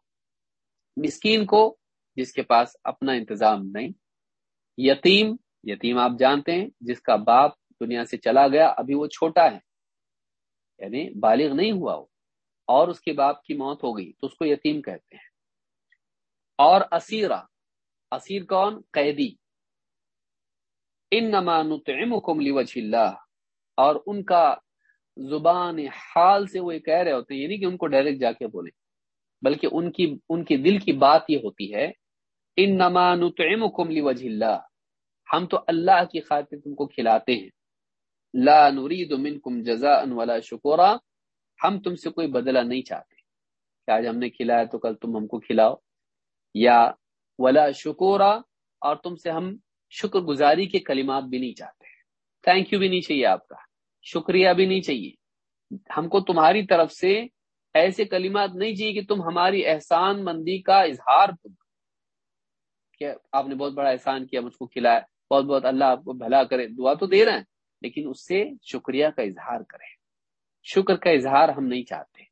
مسکین کو جس کے پاس اپنا انتظام نہیں۔ یتیم یتیم آپ جانتے ہیں، جس کا باپ دنیا سے چلا گیا، ابھی وہ چھوٹا ہے۔ یعنی بالغ نہیں ہوا وہ۔ اور اس کے باپ کی موت ہو گئی، تو اس کو یتیم کہتے ہیں۔ اور اسیرا اسیر کون؟ قیدی۔ ان نمان اللہ، اور ان کا زبان حال سے وہ یہ کہہ رہے ہوتے ہیں یعنی کہ ان کو ڈائریکٹ جا کے بولے، بلکہ ان کی ان کی دل کی بات یہ ہوتی ہے ان نمان وجہ اللہ، ہم تو اللہ کی خاطر تم کو کھلاتے ہیں، لا نريد منکم جزاء ولا شکورا، ہم تم سے کوئی بدلہ نہیں چاہتے۔ کہ آج ہم نے کھلایا تو کل تم ہم کو کھلاؤ، یا ولا شکورا، اور تم سے ہم شکر گزاری کے کلمات بھی نہیں چاہتے۔ تھینک یو بھی نہیں چاہیے آپ کا۔ شکریہ بھی نہیں چاہیے۔ ہم کو تمہاری طرف سے ایسے کلمات نہیں چاہیے کہ تم ہماری احسان مندی کا اظہار کہ آپ نے بہت بڑا احسان کیا، مجھ کو کھلایا بہت بہت اللہ آپ کو بھلا کرے۔ دعا تو دے رہے ہیں، لیکن اس سے شکریہ کا اظہار کرے شکر کا اظہار ہم نہیں چاہتے۔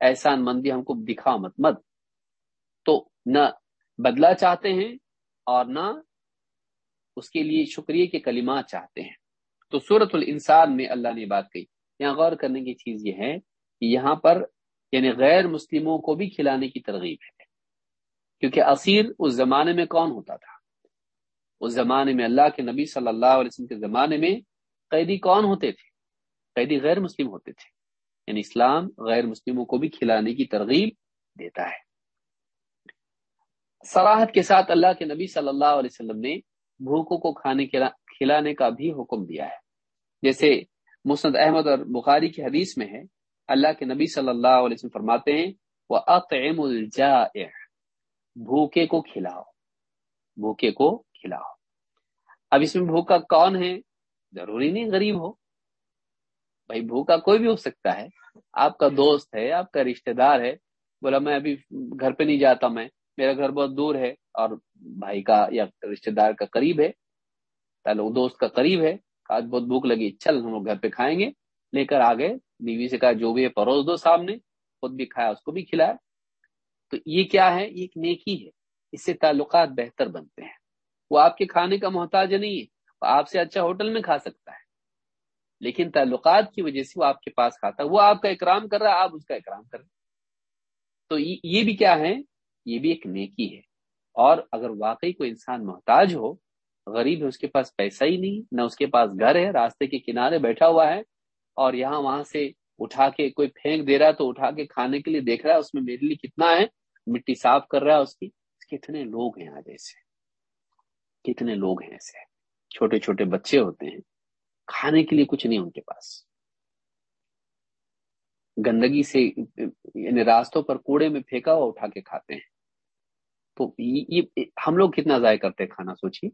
احسان مندی ہم کو دکھا مت مت۔ تو نہ بدلا چاہتے ہیں اور نہ اس کے لیے شکریہ کے کلمات چاہتے ہیں۔ تو صورت الانسان میں اللہ نے بات کہی۔ یہاں غور کرنے کی چیز یہ ہے کہ یہاں پر یعنی غیر مسلموں کو بھی کھلانے کی ترغیب ہے۔ کیونکہ اسیر اس زمانے میں کون ہوتا تھا؟ اس زمانے میں اللہ کے نبی صلی اللہ علیہ وسلم کے زمانے میں قیدی کون ہوتے تھے؟ قیدی غیر مسلم ہوتے تھے۔ یعنی اسلام غیر مسلموں کو بھی کھلانے کی ترغیب دیتا ہے۔ سراحت کے ساتھ اللہ کے نبی صلی اللہ علیہ وسلم نے بھوکوں کو کھانے کھلانے کا بھی حکم دیا ہے۔ جیسے مسند احمد اور بخاری کی حدیث میں ہے، اللہ کے نبی صلی اللہ علیہ وسلم فرماتے ہیں وہ اقم الجا بھوکے کو کھلاؤ، بھوکے کو کھلاؤ۔ اب اس میں بھوکا کون ہے؟ ضروری نہیں غریب ہو۔ بھائی بھوکا کوئی بھی ہو سکتا ہے۔ آپ کا دوست ہے، آپ کا رشتہ دار ہے، بولا میں ابھی گھر پہ نہیں جاتا میں، میرا گھر بہت دور ہے اور بھائی کا یا رشتہ دار کا قریب ہے، تعلق دوست کا قریب ہے۔ آج بہت بھوک لگی۔ چل، ہم لوگ گھر پہ کھائیں گے۔ لے کر آ گئے۔ بیوی سے کہا، جو بھی ہے پروس دو سامنے۔ خود بھی کھایا، اس کو بھی کھلایا۔ تو یہ کیا ہے؟ یہ ایک نیکی ہے۔ اس سے تعلقات بہتر بنتے ہیں۔ وہ آپ کے کھانے کا محتاج نہیں ہے۔ وہ آپ سے اچھا ہوٹل میں کھا سکتا ہے۔ لیکن تعلقات کی وجہ سے وہ آپ کے پاس کھاتا ہے۔ وہ آپ کا اکرام کر رہا ہے، آپ اس کا اکرام کر رہے تو یہ بھی کیا ہے؟ یہ بھی ایک نیکی ہے۔ اور اگر واقعی کوئی انسان محتاج ہو غریب ہے، اس کے پاس پیسہ ہی نہیں، نہ اس کے پاس گھر ہے، راستے کے کنارے بیٹھا ہوا ہے اور یہاں وہاں سے اٹھا کے کوئی پھینک دے رہا ہے تو اٹھا کے کھانے کے لیے دیکھ رہا ہے، اس میں میرے لیے کتنا ہے، مٹی صاف کر رہا ہے اس کی۔ کتنے لوگ ہیں آج ایسے۔ کتنے لوگ ہیں ایسے۔ چھوٹے چھوٹے بچے ہوتے ہیں، کھانے کے لیے کچھ نہیں ان کے پاس۔ گندگی سے یعنی راستوں پر کوڑے میں پھینکا ہوا اٹھا کے کھاتے ہیں۔ تو یہ ہم لوگ کتنا ضائع کرتے کھانا، سوچیے۔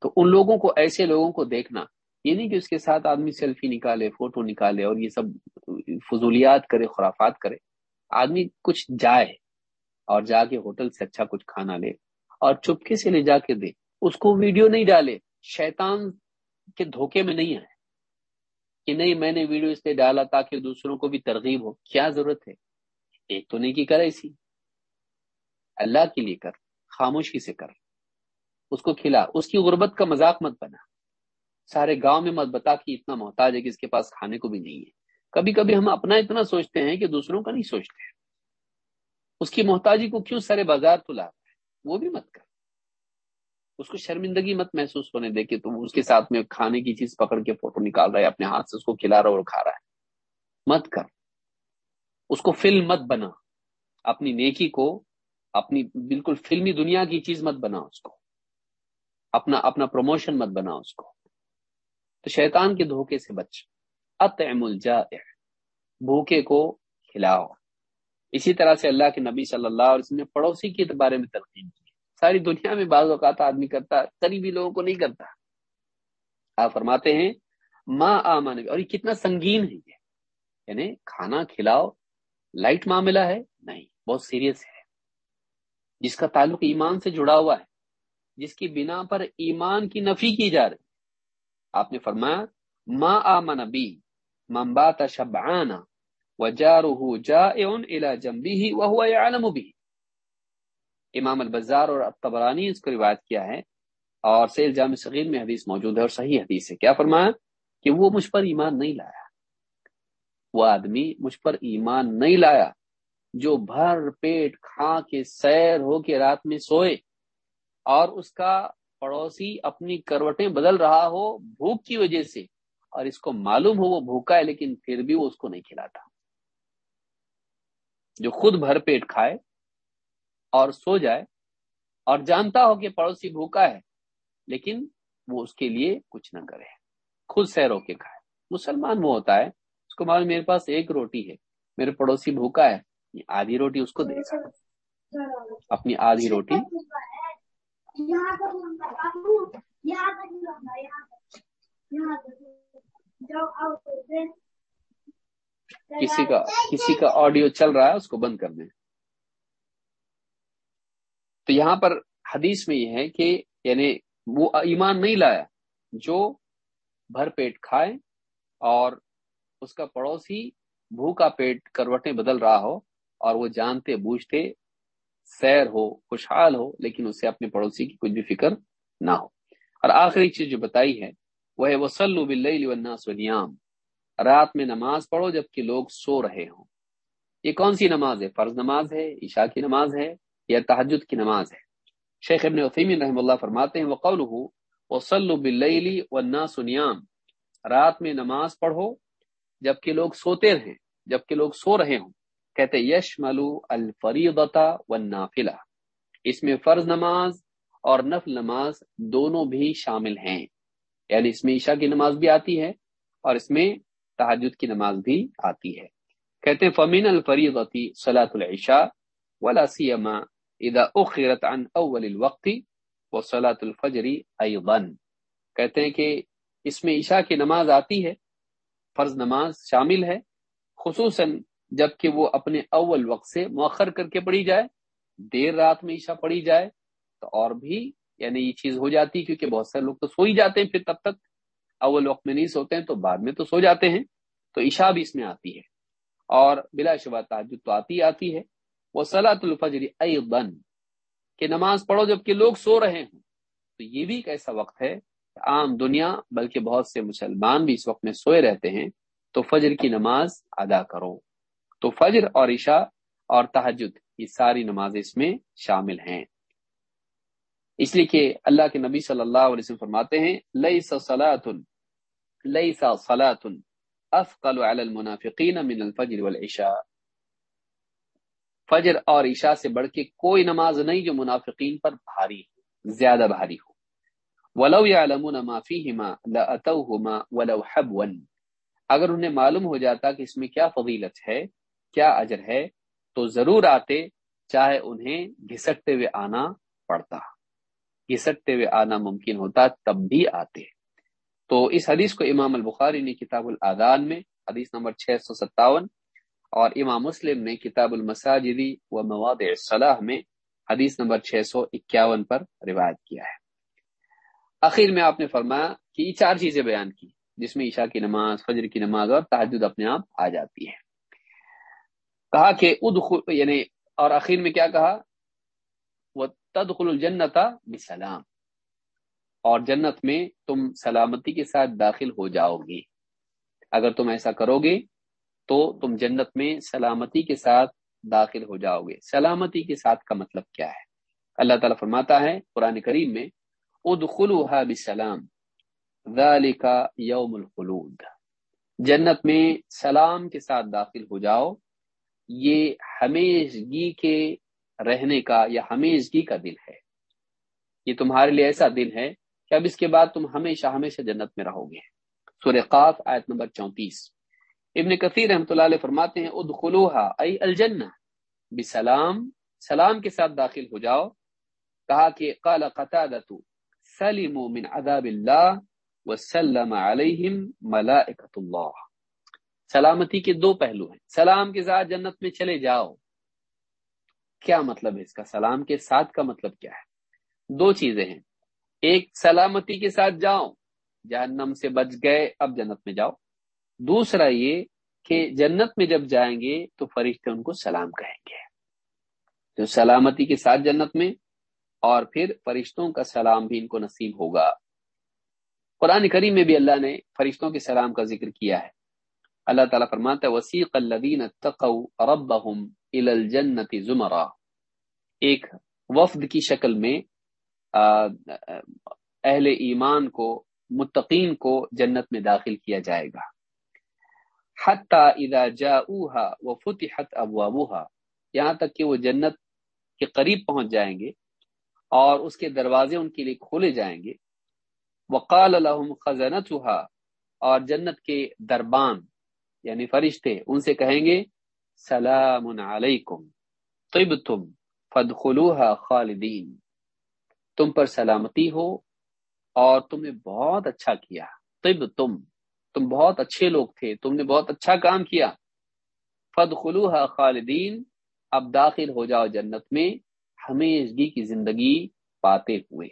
تو ان لوگوں کو، ایسے لوگوں کو دیکھنا۔ یہ نہیں کہ اس کے ساتھ آدمی سیلفی نکالے، فوٹو نکالے اور یہ سب فضولیات کرے، خرافات کرے۔ آدمی کچھ جائے اور جا کے ہوٹل سے اچھا کچھ کھانا لے اور چپکے سے لے جا کے دے۔ اس کو ویڈیو نہیں ڈالے۔ شیطان کے دھوکے میں نہیں آئے۔ کہ نہیں، میں نے ویڈیو اس لیے ڈالا تاکہ دوسروں کو بھی ترغیب ہو۔ کیا ضرورت ہے؟ ایک تو نہیں کی کرے اسی۔ اللہ کے لیے کر، خاموشی سے کر۔ اس کو کھلا۔ اس کی غربت کا مذاق مت بنا۔ سارے گاؤں میں مت بتا کہ اتنا محتاج ہے کہ اس کے پاس کھانے کو بھی نہیں ہے۔ کبھی کبھی ہم اپنا اتنا سوچتے ہیں کہ دوسروں کا نہیں سوچتے۔ اس کی محتاجی کو کیوں سارے بازار تو لاتا ہے وہ بھی مت کر۔ اس کو شرمندگی مت محسوس ہونے دے کہ تم اس کے ساتھ میں کھانے کی چیز پکڑ کے فوٹو نکال رہا ہے اپنے ہاتھ سے اس کو کھلا رہا اور کھا رہا ہے۔ مت کر۔ اس کو فلم مت بنا۔ اپنی نیکی کو، اپنی بالکل فلمی دنیا کی چیز مت بنا اس کو۔ اپنا اپنا پروموشن مت بنا اس کو۔ تو شیطان کے دھوکے سے بچ۔ اطعم الجائع۔ بھوکے کو کھلاؤ۔ اسی طرح سے اللہ کے نبی صلی اللہ علیہ وسلم نے پڑوسی کے بارے میں تلقین کی۔ ساری دنیا میں بعض اوقات آدمی کرتا، قریبی لوگوں کو نہیں کرتا۔ آپ فرماتے ہیں ماں آمان اور یہ کتنا سنگین ہے یہ۔ یعنی کھانا کھلاؤ، لائٹ معاملہ ہے؟ نہیں، بہت سیریس ہے۔ جس کا تعلق ایمان سے جڑا ہوا ہے۔ جس کی بنا پر ایمان کی نفی کی جا رہی۔ آپ نے فرمایا ماں آمن بی ممبات شبعانا وجارہ جائعن الى جنبی وهو يعلم به امام البزار اور الطبرانی اس کو روایت کیا ہے اور سیل جامع صغیر میں حدیث موجود ہے اور صحیح حدیث ہے۔ کیا فرمایا؟ کہ وہ مجھ پر ایمان نہیں لایا۔ وہ آدمی مجھ پر ایمان نہیں لایا جو بھر پیٹ کھا کے سیر ہو کے رات میں سوئے۔ اور اس کا پڑوسی اپنی کروٹیں بدل رہا ہو بھوک کی وجہ سے، اور اس کو معلوم ہو وہ بھوکا ہے، لیکن پھر بھی وہ اس کو نہیں کھلاتا۔ جو خود بھر پیٹ کھائے اور سو جائے اور جانتا ہو کہ پڑوسی بھوکا ہے، لیکن وہ اس کے لیے کچھ نہ کرے۔ خود سیر ہو کے کھائے۔ مسلمان وہ ہوتا ہے، اس کو معلوم میرے پاس ایک روٹی ہے، میرے پڑوسی بھوکا ہے آدھی روٹی اس کو دے۔ سکتا اپنی آدھی روٹی کسی کا کسی کا آڈیو چل رہا ہے، اس کو بند کر دیں۔ تو یہاں پر حدیث میں یہ ہے کہ یعنی وہ ایمان نہیں لایا، جو بھر پیٹ کھائے اور اس کا پڑوسی بھوکا پیٹ کروٹیں بدل رہا ہو اور وہ جانتے بوجھتے سیر ہو، خوشحال ہو، لیکن اسے اپنے پڑوسی کی کچھ بھی فکر نہ ہو۔ اور آخری چیز جو بتائی ہے، وہ ہے وسلو بلّہ سنیام رات میں نماز پڑھو جبکہ لوگ سو رہے ہوں۔ یہ کون سی نماز ہے؟ فرض نماز ہے، عشاء کی نماز ہے یا تحجد کی نماز ہے؟ شیخ ابن عثیمین رحم اللہ فرماتے ہیں وقول وصلوا باللیل والناس نیام رات میں نماز پڑھو جبکہ لوگ سوتے رہیں، جبکہ لوگ سو رہے ہوں۔ کہتے یشملو الفریضتا والنافلہ۔ اس میں فرض نماز اور نفل نماز دونوں بھی شامل ہیں۔ یعنی اس میں عشاء کی نماز بھی آتی ہے اور اس میں تحجد کی نماز بھی آتی ہے۔ کہتے ہیں فمین الفریضتی صلاۃ العشاء ولا سیما اذا اخرت عن اول الوقت وصلاة الفجر ایضا۔ کہتے ہیں کہ اس میں عشاء کی نماز آتی ہے، فرض نماز شامل ہے، خصوصاً جبکہ وہ اپنے اول وقت سے مؤخر کر کے پڑھی جائے، دیر رات میں عشاء پڑھی جائے، تو اور بھی یعنی یہ چیز ہو جاتی کیونکہ بہت سارے لوگ تو سو ہی جاتے ہیں، پھر تب تک اول وقت میں نہیں سوتے ہیں، تو بعد میں تو سو جاتے ہیں، تو عشاء بھی اس میں آتی ہے۔ اور بلا شبہ تعجد تو آتی آتی ہے۔ وہ سلاۃ الفجر ایضا، کہ نماز پڑھو جبکہ لوگ سو رہے ہوں۔ تو یہ بھی ایک ایسا وقت ہے عام دنیا، بلکہ بہت سے مسلمان بھی اس وقت میں سوئے رہتے ہیں، تو فجر کی نماز ادا کرو۔ تو فجر اور عشاء اور تحجد یہ ساری نمازیں اس میں شامل ہیں۔ اس لیے کہ اللہ کے نبی صلی اللہ علیہ وسلم فرماتے ہیں لئی سلاۃ افقل علی المنافقین من الفجر والعشاء۔ فجر اور عشاء سے بڑھ کے کوئی نماز نہیں جو منافقین پر بھاری زیادہ بھاری ہو۔ ولو يعلمون ما فيهما لاتوهما ولو حبوا۔ اگر انہیں معلوم ہو جاتا کہ اس میں کیا فضیلت ہے کیا اجر ہے تو ضرور آتے چاہے انہیں گھسٹتے ہوئے آنا پڑتا۔ گھسٹتے ہوئے آنا ممکن ہوتا تب بھی آتے۔ تو اس حدیث کو امام البخاری نے کتاب الادان میں، حدیث نمبر 657 اور امام مسلم نے کتاب المساجدی و مواد صلاح میں حدیث نمبر 651 پر روایت کیا ہے۔ آخر میں آپ نے فرمایا کہ یہ چار چیزیں بیان کی، جس میں عشاء کی نماز، فجر کی نماز اور تحجد اپنے آپ آ جاتی ہے کہا کہ ادخل یعنی اور آخر میں کیا کہا؟ وہ تدخل الجنتا بسلام۔ اور جنت میں تم سلامتی کے ساتھ داخل ہو جاؤ گے۔ اگر تم ایسا کرو گے تو تم جنت میں سلامتی کے ساتھ داخل ہو جاؤ گے۔ سلامتی کے ساتھ کا مطلب کیا ہے؟ اللہ تعالیٰ فرماتا ہے قرآن کریم میں، ادخلوها بسلام ذالک یوم الخلود۔ جنت میں سلام کے ساتھ داخل ہو جاؤ۔ یہ ہمیشگی کے رہنے کا یا ہمیشگی کا دن ہے۔ یہ تمہارے لیے ایسا دن ہے کہ اب اس کے بعد تم ہمیشہ ہمیشہ جنت میں رہو گے۔ سورہ قاف آیت نمبر چونتیس۔ ابن کثیر رحمۃ اللہ علیہ فرماتے ہیں، ادخلوها ای الجنہ، بسلام، سلام کے ساتھ داخل ہو جاؤ۔ کہا کہ، قال قتادت سلموا من عذاب اللہ، وسلم علیہم ملائکۃ اللہ۔ سلامتی کے دو پہلو ہیں۔ سلام کے ساتھ جنت میں چلے جاؤ۔ کیا مطلب ہے اس کا؟ سلام کے ساتھ کا مطلب کیا ہے؟ دو چیزیں ہیں۔ ایک، سلامتی کے ساتھ جاؤ۔ جہنم سے بچ گئے، اب جنت میں جاؤ۔ دوسرا یہ کہ جنت میں جب جائیں گے تو فرشتے ان کو سلام کہیں گے۔ تو سلامتی کے ساتھ جنت میں اور پھر فرشتوں کا سلام بھی ان کو نصیب ہوگا۔ قرآن کریم میں بھی اللہ نے فرشتوں کے سلام کا ذکر کیا ہے۔ اللہ تعالیٰ فرماتا ہے وسیق الذین اتقوا ربهم الى زمرا۔ ایک وفد کی شکل میں اہل ایمان کو، متقین کو جنت میں داخل کیا جائے گا۔ حتی اذا جاؤوها وفتحت ابوابها یہاں تک کہ وہ جنت کے قریب پہنچ جائیں گے اور اس کے دروازے ان کے لیے کھولے جائیں گے۔ وقال لهم خزنتها اور جنت کے دربان یعنی فرشتے، ان سے کہیں گے، سلام علیکم. طب تم فد خالدین۔ تم پر سلامتی ہو اور تم نے بہت اچھا کیا۔ طب تم تم بہت اچھے لوگ تھے، تم نے بہت اچھا کام کیا۔ فد خالدین، اب داخل ہو جاؤ جنت میں، ہمیشگی کی زندگی پاتے ہوئے۔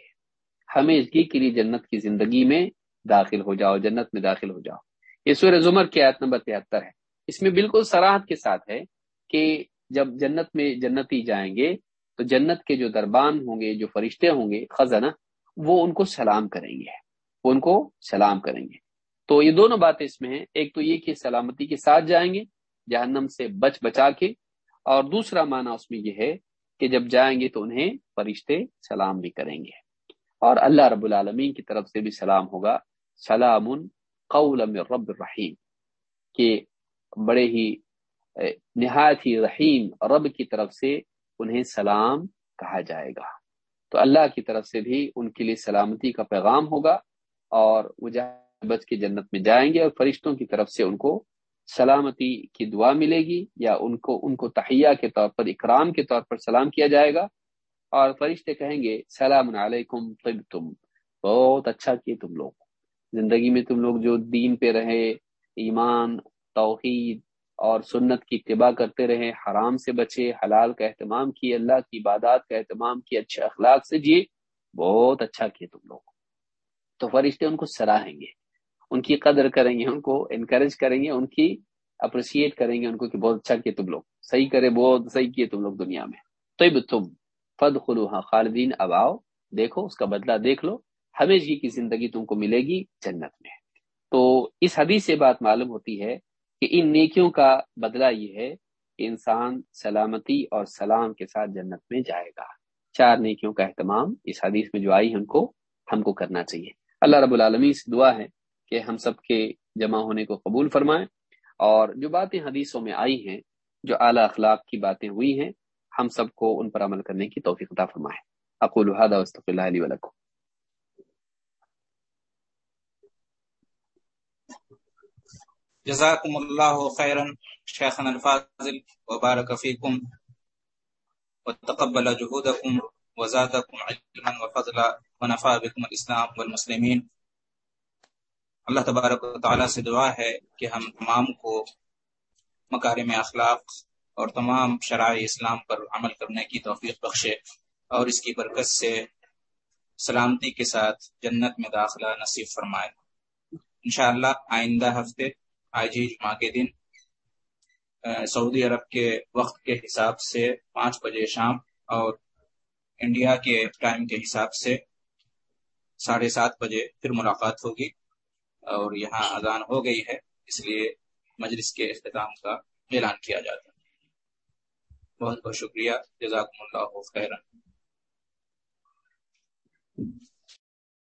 ہمیشگی کے لیے جنت کی زندگی میں داخل ہو جاؤ، جنت میں داخل ہو جاؤ۔ یہ سور زمر کی آیت نمبر تہتر ہے۔ اس میں بالکل سراحت کے ساتھ ہے کہ جب جنت میں جنتی جائیں گے، تو جنت کے جو دربان ہوں گے، جو فرشتے ہوں گے، خزانہ، وہ ان کو سلام کریں گے۔ وہ ان کو سلام کریں گے۔ تو یہ دونوں باتیں اس میں ہیں۔ ایک تو یہ کہ سلامتی کے ساتھ جائیں گے، جہنم سے بچ بچا کے، اور دوسرا معنی اس میں یہ ہے کہ جب جائیں گے تو انہیں فرشتے سلام بھی کریں گے۔ اور اللہ رب العالمین کی طرف سے بھی سلام ہوگا۔ سلام قول من رب الرحیم، کہ بڑے ہی نہایت ہی رحیم رب کی طرف سے انہیں سلام کہا جائے گا۔ تو اللہ کی طرف سے بھی ان کے لیے سلامتی کا پیغام ہوگا اور وہ بچ کے جنت میں جائیں گے اور فرشتوں کی طرف سے ان کو سلامتی کی دعا ملے گی یا ان کو ان کو تحیہ کے طور پر، اکرام کے طور پر سلام کیا جائے گا۔ اور فرشتے کہیں گے، سلام علیکم طب تم بہت اچھا کیے تم لوگ زندگی میں تم لوگ جو دین پہ رہے، ایمان، توحید اور سنت کی اتباع کرتے رہے، حرام سے بچے، حلال کا اہتمام کیے، اللہ کی عبادات کا اہتمام کیے، اچھے اخلاق سے جیے، بہت اچھا کیے تم لوگ تو فرشتے ان کو سراہیں گے۔ ان کی قدر کریں گے، ان کو انکریج کریں گے، ان کی اپریشیٹ کریں گے، ان کو کہ بہت اچھا کیے تم لوگ۔ صحیح کرے، بہت صحیح کیے تم لوگ دنیا میں۔ تو تم فد خلوہ خالدین، اب آؤ، دیکھو، اس کا بدلہ دیکھ لو۔ ہمیشگی کی زندگی تم کو ملے گی جنت میں۔ تو اس حدیث سے بات معلوم ہوتی ہے کہ ان نیکیوں کا بدلہ یہ ہے کہ انسان سلامتی اور سلام کے ساتھ جنت میں جائے گا۔ چار نیکیوں کا اہتمام اس حدیث میں جو آئی ہم کو ہم کو کرنا چاہیے۔ اللہ رب العالمین سے دعا ہے کہ ہم سب کے جمع ہونے کو قبول فرمائیں۔ اور جو باتیں حدیثوں میں آئی ہیں، جو اعلیٰ اخلاق کی باتیں ہوئی ہیں، ہم سب کو ان پر عمل کرنے کی توفیق عطا فرمائے۔ اقول هذا واستغفر الله لي ولكم۔ جزاكم الله خيرا شيخنا الفاضل وبارك فيكم وتقبل جهودكم وزادكم علما وفضلا، ونفع بكم الاسلام والمسلمين اللہ تبارک و تعالیٰ سے دعا ہے کہ ہم تمام کو مکارم اخلاق اور تمام شرائع اسلام پر عمل کرنے کی توفیق بخشے اور اس کی برکت سے سلامتی کے ساتھ جنت میں داخلہ نصیب فرمائے۔ انشاءاللہ آئندہ ہفتے آئی جی جمعہ کے دن سعودی عرب کے وقت کے حساب سے پانچ بجے شام اور انڈیا کے ٹائم کے حساب سے ساڑھے سات بجے پھر ملاقات ہوگی اور یہاں اذان ہو گئی ہے، اس لیے مجلس کے اختتام کا اعلان کیا جاتا ہے۔ بہت بہت شکریہ، جزاکم اللہ خیرن